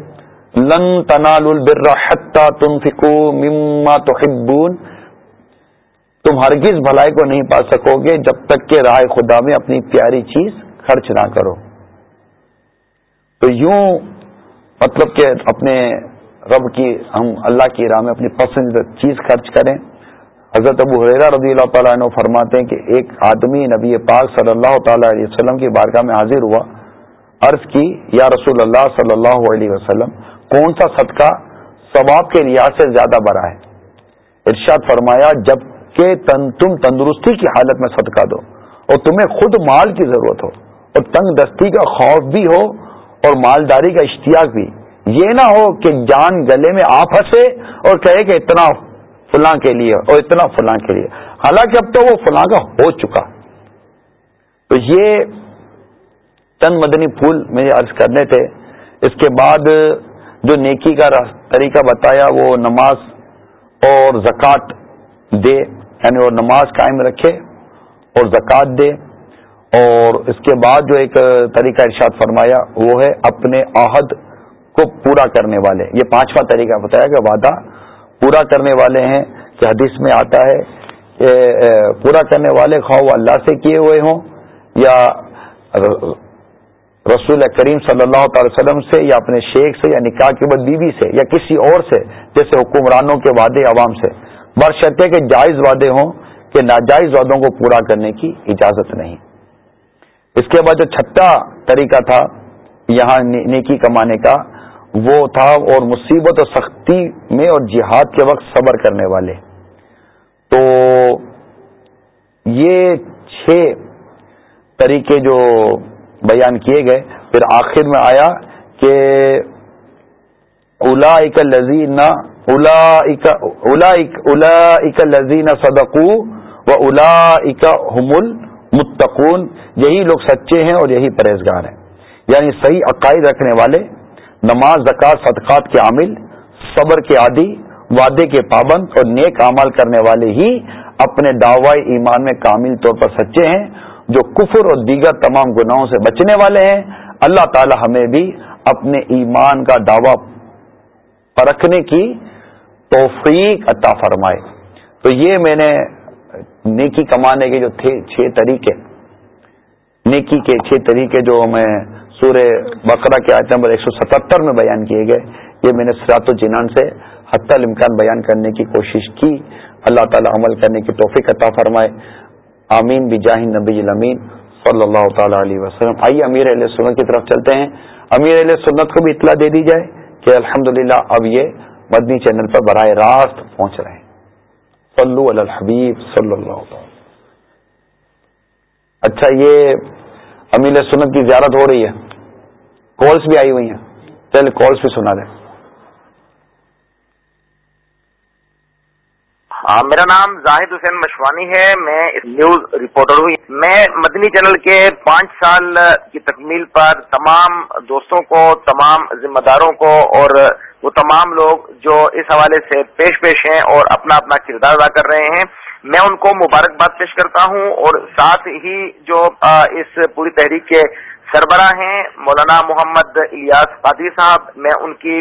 لن تنال البر حتى تنفقوا مما تحبون۔ تم ہرگز بھلائی کو نہیں پا سکو گے جب تک کہ رائے خدا میں اپنی پیاری چیز خرچ نہ کرو۔ تو یوں مطلب کہ اپنے رب کی، ہم اللہ کی راہ میں اپنی پسندیدہ چیز خرچ کریں۔ حضرت ابو حریرہ رضی اللہ تعالیٰ عنہ فرماتے ہیں کہ ایک آدمی نبی پاک صلی اللہ تعالی علیہ وسلم کی بارگاہ میں حاضر ہوا، عرض کی، یا رسول اللہ صلی اللہ علیہ وسلم، کون سا صدقہ ثواب کے لحاظ سے زیادہ بڑا ہے؟ ارشاد فرمایا جبکہ تن، تم تندرستی کی حالت میں صدقہ دو اور تمہیں خود مال کی ضرورت ہو اور تنگ دستی کا خوف بھی ہو اور مالداری کا اشتیاق بھی۔ یہ نہ ہو کہ جان گلے میں آپ ہنسے اور کہے کہ اتنا فلاں کے لیے اور اتنا فلاں کے لیے۔ حالانکہ اب تو وہ فلاں کا ہو چکا۔ تو یہ چند مدنی پھول مجھے عرض کرنے تھے۔ اس کے بعد جو نیکی کا طریقہ بتایا، وہ نماز اور زکوٰۃ دے یعنی وہ نماز قائم رکھے اور زکوٰۃ دے۔ اور اس کے بعد جو ایک طریقہ ارشاد فرمایا، وہ ہے اپنے عہد کو پورا کرنے والے۔ یہ پانچواں طریقہ بتایا کہ وعدہ پورا کرنے والے ہیں، کہ حدیث میں آتا ہے کہ پورا کرنے والے خواہ اللہ سے کیے ہوئے ہوں یا رسول کریم صلی اللہ تعالی وسلم سے یا اپنے شیخ سے یا نکاح کے بعد بیوی سے یا کسی اور سے، جیسے حکمرانوں کے وعدے عوام سے۔ برشتے کے جائز وعدے ہوں کہ ناجائز وعدوں کو پورا کرنے کی اجازت نہیں۔ اس کے بعد جو چھٹا طریقہ تھا، یہاں نیکی کمانے کا وہ تھا اور مصیبت و سختی میں اور جہاد کے وقت صبر کرنے والے۔ تو یہ چھ طریقے جو بیان کیے گئے، پھر آخر میں آیا کہ الا اک لذین الا لذین صدقو و الا حمل متقون یہی لوگ سچے ہیں اور یہی پرہیزگار ہیں۔ یعنی صحیح عقائد رکھنے والے نماز زکات صدقات کے عامل، صبر کے عادی، وعدے کے پابند اور نیک اعمال کرنے والے ہی اپنے دعوی ایمان میں کامل طور پر سچے ہیں، جو کفر اور دیگر تمام گناہوں سے بچنے والے ہیں۔ اللہ تعالی ہمیں بھی اپنے ایمان کا دعوی پرکھنے کی توفیق عطا فرمائے۔ تو یہ میں نے نیکی کمانے کے جو تھے، چھ طریقے، نیکی کے چھ طریقے جو میں سورہ بقرہ کے آیت نمبر ایک سو ستہتر میں بیان کیے گئے۔ یہ میں نے سرات و جنان سے حتی الامکان بیان کرنے کی کوشش کی۔ اللہ تعالی عمل کرنے کی توفیق عطا فرمائے۔ آمین۔ بجاہ نبی الامین۔ صلی اللہ تعالی علیہ وسلم۔ آئیے امیر علیہ سنت کی طرف چلتے ہیں۔ امیر علیہ سنت کو بھی اطلاع دے دی جائے کہ الحمد اب یہ مدنی چینل پر براہ راست پہنچ رہے ہیں۔ صلو علی الحبیب صلی اللہ تعالی اچھا یہ امیر سنت کی زیارت ہو رہی ہے۔ کالس بھی آئی ہوئی ہیں۔ چل کالس بھی سنا دیں۔ ہاں میرا نام زاہد حسین مشوانی ہے۔ میں نیوز رپورٹر ہوں۔ میں مدنی چینل کے پانچ سال کی تکمیل پر تمام دوستوں کو، تمام ذمہ داروں کو اور وہ تمام لوگ جو اس حوالے سے پیش پیش ہیں اور اپنا اپنا کردار ادا کر رہے ہیں میں ان کو مبارکباد پیش کرتا ہوں اور ساتھ ہی جو اس پوری تحریک کے سربراہ ہیں مولانا محمد الیاس قادری صاحب میں ان کی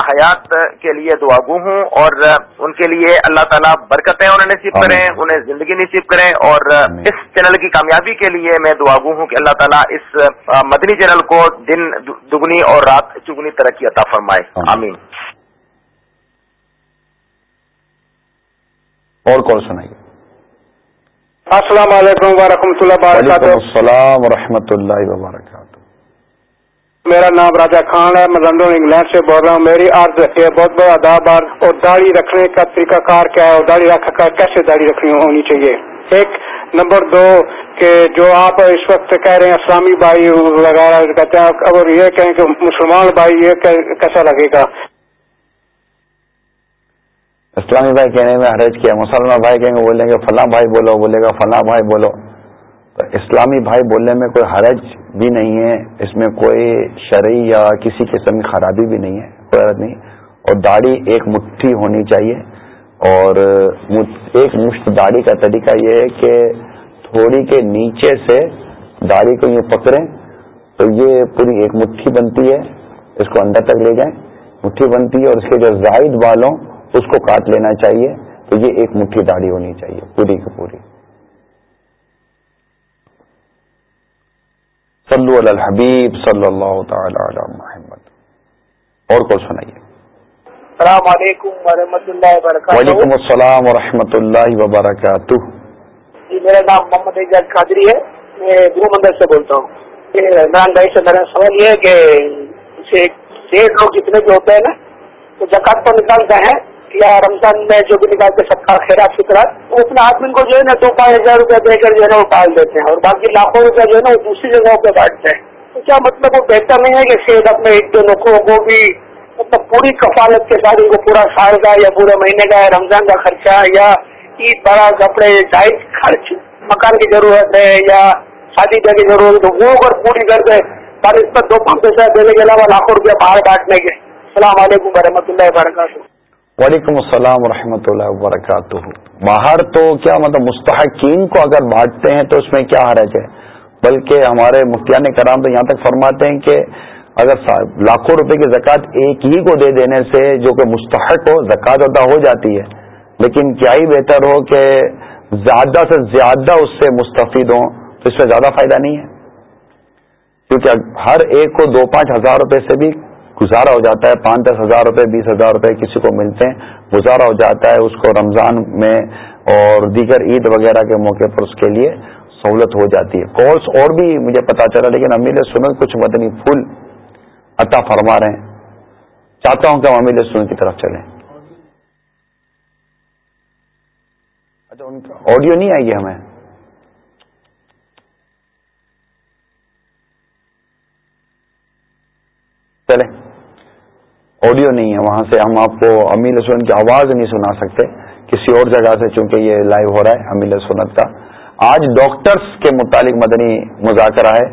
حیات کے لیے دعا گو ہوں اور ان کے لیے اللہ تعالیٰ برکتیں انہیں نصیب کریں انہیں زندگی نصیب کریں اور اس چینل کی کامیابی کے لیے میں دعا گو ہوں کہ اللہ تعالیٰ اس مدنی چینل کو دن دگنی اور رات چگنی ترقی عطا فرمائے۔ آمین. اور کون سنائیے السلام علیکم ورحمۃ اللہ وبرکاتہ۔ السلام و رحمۃ اللہ وبرکاتہ۔ میرا نام راجا خان ہے میں لندن انگلینڈ سے بول رہا ہوں۔ میری عرض ہے بہت بڑا دار اور داڑھی رکھنے کا طریقہ کار کیا ہے؟ اور داڑھی رکھ کر کیسے داڑھی رکھنی ہونی چاہیے؟ ایک نمبر دو کہ جو آپ اس وقت کہہ رہے ہیں اسلامی بھائی وغیرہ کہتے ہیں اگر یہ کہیں کہ مسلمان بھائی یہ کیسا لگے گا؟ اسلامی بھائی کہنے میں حرج کیا، مسلمان بھائی کہیں گے، بولیں گے فلاں بھائی بولو، بولے گا فلاں بھائی بولو۔ تو اسلامی بھائی بولنے میں کوئی حرج بھی نہیں ہے، اس میں کوئی شرعی یا کسی قسم کی خرابی بھی نہیں ہے، کوئی حرج نہیں۔ اور داڑھی ایک مٹھی ہونی چاہیے۔ اور ایک مشت داڑھی کا طریقہ یہ ہے کہ تھوڑی کے نیچے سے داڑھی کو یوں پکڑیں، تو یہ پوری ایک مٹھی بنتی ہے، اس کو اندر تک لے جائیں۔ مٹھی بنتی ہے اور اس کے جو زائد والوں اس کو کاٹ لینا چاہیے تو یہ ایک مٹھی داڑھی ہونی چاہیے پوری کی پوری۔ صلو علی الحبیب صلی اللہ تعالی علی محمد۔ اور کو سنائیے۔ السلام علیکم ورحمۃ اللہ وبرکاتہ۔ وعلیکم السلام ورحمۃ اللہ وبرکاتہ۔ جی میرا نام محمد اعجاز قادری ہے۔ میں گرو مندر سے بولتا ہوں۔ عمران بھائی سے میرا سوال یہ ہے کہ ڈیڑھ لوگ جتنے بھی ہوتے ہیں نا تو زکات تو نکالتے ہیں۔ یا رمضان میں جو بھی نکالتے سب کا خیرات فطرا وہ اپنے آدمی کو جو ہے نا دو پانچ ہزار روپے دے کر جو ہے نا وہ پال دیتے ہیں اور باقی لاکھوں روپے جو ہے نا وہ دوسری جگہوں پہ بانٹتے ہیں۔ تو کیا مطلب وہ بہتر نہیں ہے کہ شہید اپنے ایک دو لوگوں کو بھی مطلب پوری کفالت کے ساتھ ان کو پورا سال کا یا پورے مہینے کا رمضان کا خرچہ یا عید، بڑا کپڑے جائز خرچ، مکان کی ضرورت ہے یا شادی کی ضرورت ہے، وہ اگر پوری کر دے پر اس پر دو پانچ پیسہ دینے کے علاوہ لاکھوں روپیہ باہر بانٹنے کے۔ السلام علیکم و رحمۃ اللہ وبرکاتہ۔ وعلیکم السلام ورحمۃ اللہ وبرکاتہ۔ باہر تو کیا مطلب مستحقین کو اگر بانٹتے ہیں تو اس میں کیا حرج ہے؟ بلکہ ہمارے مفتیان کرام تو یہاں تک فرماتے ہیں کہ اگر لاکھوں روپے کی زکوٰۃ ایک ہی کو دے دینے سے جو کہ مستحق ہو، زکوٰۃ ادا ہو جاتی ہے۔ لیکن کیا ہی بہتر ہو کہ زیادہ سے زیادہ اس سے مستفید ہوں، تو اس سے زیادہ فائدہ نہیں ہے۔ کیونکہ ہر ایک کو دو پانچ ہزار روپے سے بھی گزارا ہو جاتا ہے، پانچ دس ہزار روپے، بیس ہزار روپے کسی کو ملتے ہیں، گزارا ہو جاتا ہے اس کو رمضان میں اور دیگر عید وغیرہ کے موقع پر اس کے لیے سہولت ہو جاتی ہے۔ کالس اور بھی مجھے پتا چلا، لیکن امیر سنت کچھ مدنی پھول عطا فرما رہے ہیں۔ چاہتا ہوں کہ ہم امیر سنت کی طرف چلیں۔ اچھا ان کا آڈیو نہیں آئے گی ہمیں۔ چلیں۔ آڈیو نہیں ہے، وہاں سے ہم آپ کو امیل سنت کی آواز نہیں سنا سکتے، کسی اور جگہ سے، چونکہ یہ لائیو ہو رہا ہے امیل سنت کا۔ آج ڈاکٹرز کے متعلق مدنی مذاکرہ ہے۔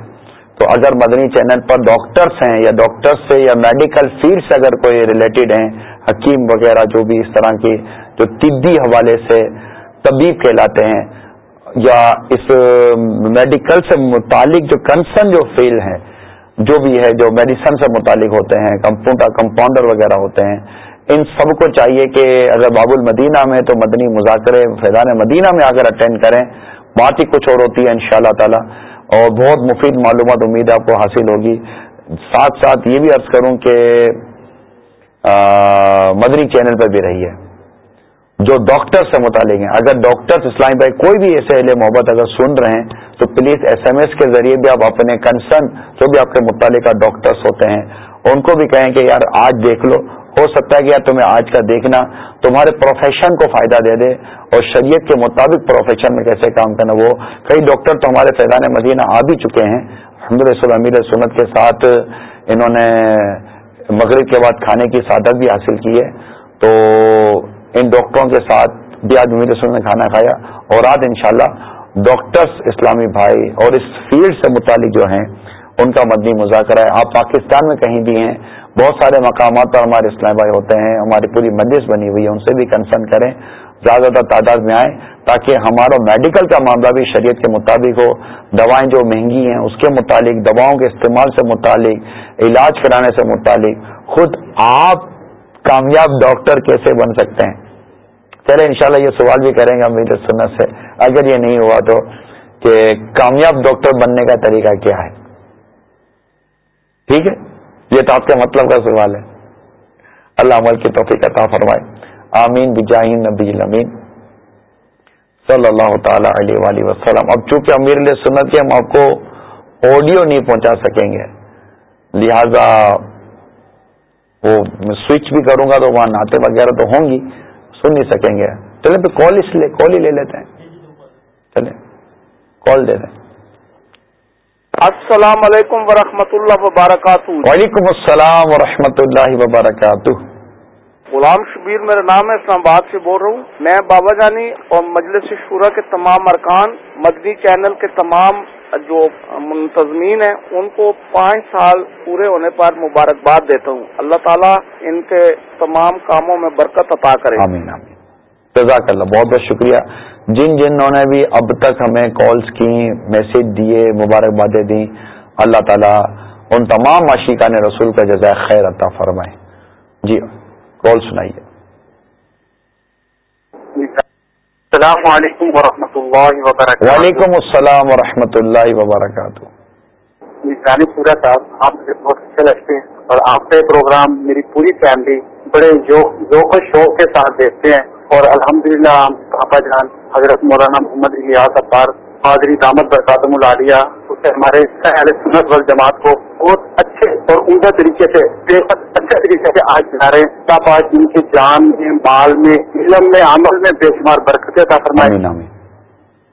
تو اگر مدنی چینل پر ڈاکٹرس ہیں یا ڈاکٹرس سے یا میڈیکل فیلڈ سے اگر کوئی ریلیٹڈ ہیں، حکیم وغیرہ جو بھی اس طرح کی جو طبی حوالے سے طبیب کہلاتے ہیں، یا اس میڈیکل سے متعلق جو کنسرن جو فیلڈ ہیں جو بھی ہے، جو میڈیسن سے متعلق ہوتے ہیں کمپاؤنڈر کمپاؤنڈر وغیرہ ہوتے ہیں، ان سب کو چاہیے کہ اگر باب المدینہ میں تو مدنی مذاکرے فیضان مدینہ میں اگر اٹینڈ کریں۔ بات ہی کچھ اور ہوتی ہے ان شاء اللہ تعالی۔ اور بہت مفید معلومات امید آپ کو حاصل ہوگی۔ ساتھ ساتھ یہ بھی عرض کروں کہ مدنی چینل پر بھی رہی ہے جو ڈاکٹر سے متعلق ہیں۔ اگر ڈاکٹر اسلام بھائی کوئی بھی ایسے اہل محبت اگر سن رہے ہیں، تو پلیز ایس ایم ایس کے ذریعے بھی آپ اپنے کنسرن جو بھی آپ کے متعلقہ ڈاکٹرس ہوتے ہیں، ان کو بھی کہیں کہ یار آج دیکھ لو۔ ہو سکتا ہے کہ یار تمہیں آج کا دیکھنا تمہارے پروفیشن کو فائدہ دے دے اور شریعت کے مطابق پروفیشن میں کیسے کام کرنا۔ وہ کئی ڈاکٹر تو ہمارے فیضان مدینہ آ بھی چکے ہیں۔ الحمد للہ امیر سنت کے ساتھ انہوں نے مغرب کے بعد کھانے کی سعادت بھی حاصل کی ہے۔ تو ان ڈاکٹروں کے ساتھ بھی آج امیر سنت نے کھانا کھایا اور آج انشاءاللہ ڈاکٹرس اسلامی بھائی اور اس فیلڈ سے متعلق جو ہیں، ان کا مدنی مذاکرہ ہے۔ آپ پاکستان میں کہیں بھی ہیں، بہت سارے مقامات پر ہمارے اسلام بھائی ہوتے ہیں، ہماری پوری مجلس بنی ہوئی ہے، ان سے بھی کنسرن کریں۔ زیادہ زیادہ تعداد میں آئیں تاکہ ہمارا میڈیکل کا معاملہ بھی شریعت کے مطابق ہو۔ دوائیں جو مہنگی ہیں، اس کے متعلق، دواؤں کے استعمال سے متعلق، علاج کرانے سے متعلق، خود آپ کامیاب ڈاکٹر کیسے بن سکتے ہیں؟ چلے انشاءاللہ یہ سوال بھی کریں گے امید سنت سے۔ اگر یہ نہیں ہوا تو کہ کامیاب ڈاکٹر بننے کا طریقہ کیا ہے؟ ٹھیک ہے؟ یہ تو آپ کے مطلب کا سوال ہے۔ اللہ عمل کی توفیق عطا فرمائے۔ آمین۔ بجاہین نبی الامین۔ صلی اللہ تعالی علیہ وآلہ وسلم۔ اب چونکہ امیر علیہ سنت کے ہم آپ کو آڈیو نہیں پہنچا سکیں گے، لہذا وہ سوئچ بھی کروں گا تو وہاں ناطے وغیرہ تو ہوں گی۔ سن نہیں سکیں گے۔ چلے تو کال اس لیے کال ہی لے لیتے ہیں۔ چلے کال دے دیں۔ السلام علیکم ورحمۃ اللہ وبرکاتہ۔ وعلیکم السلام ورحمۃ اللہ وبرکاتہ۔ غلام شبیر میرا نام ہے اسلام آباد سے بول رہا ہوں۔ میں بابا جانی اور مجلس شورا کے تمام ارکان مدنی چینل کے تمام جو منتظمین ہیں، ان کو پانچ سال پورے ہونے پر مبارکباد دیتا ہوں۔ اللہ تعالیٰ ان کے تمام کاموں میں برکت عطا کرے۔ آمین آمین۔ جزاک اللہ بہت بہت شکریہ۔ جن جنہوں نے بھی اب تک ہمیں کالز کی میسج دیے، مبارکبادیں دی اللہ تعالیٰ ان تمام عاشقان رسول کا جزائے خیر عطا فرمائے۔ جی کال سنائیے۔ السلام علیکم ورحمۃ اللہ وبرکاتہ۔ وعلیکم السلام ورحمۃ اللہ وبرکاتہ۔ جانی پورا صاحب آپ مجھے بہت اچھے لگتے ہیں اور آپ کا پروگرام میری پوری فیملی بڑے ذوق و شوق کے ساتھ دیکھتے ہیں اور الحمدللہ ہم پاپا جان حضرت مولانا محمد الیاس ابار حاضری دامت برکاتم العالیہ اسے ہمارے اہل سنت وال جماعت کو بہت اچھے اور عمدہ طریقے سے اچھے طریقے سے آج بنا رہے ہیں۔ تب آج ان کی جان میں، مال میں، علم میں، عمل میں بے شمار برکت عطا فرمائے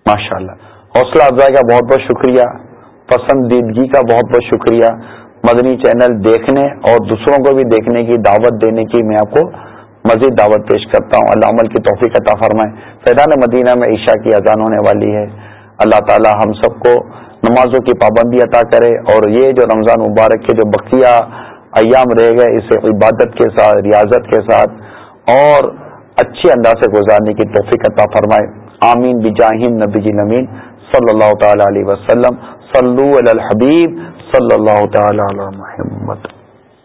ماشاء اللہ حوصلہ افزائی کا بہت بہت شکریہ۔ پسندیدگی کا بہت بہت شکریہ۔ مدنی چینل دیکھنے اور دوسروں کو بھی دیکھنے کی دعوت دینے کی میں آپ کو مزید دعوت پیش کرتا ہوں۔ اللہ عمل کی توفیق عطا فرمائے۔ فیضان مدینہ میں عشاء کی اذان ہونے والی ہے۔ اللہ تعالی ہم سب کو نمازوں کی پابندی عطا کرے اور یہ جو رمضان مبارک کے جو بقیہ ایام رہ گئے اسے عبادت کے ساتھ، ریاضت کے ساتھ اور اچھے انداز سے گزارنے کی توفیق عطا فرمائے۔ آمین۔ بجاہین نبی جی نمین۔ صلی اللہ تعالی علیہ وسلم۔ صلو علی الحبیب۔ صلی اللہ تعالی علی محمد۔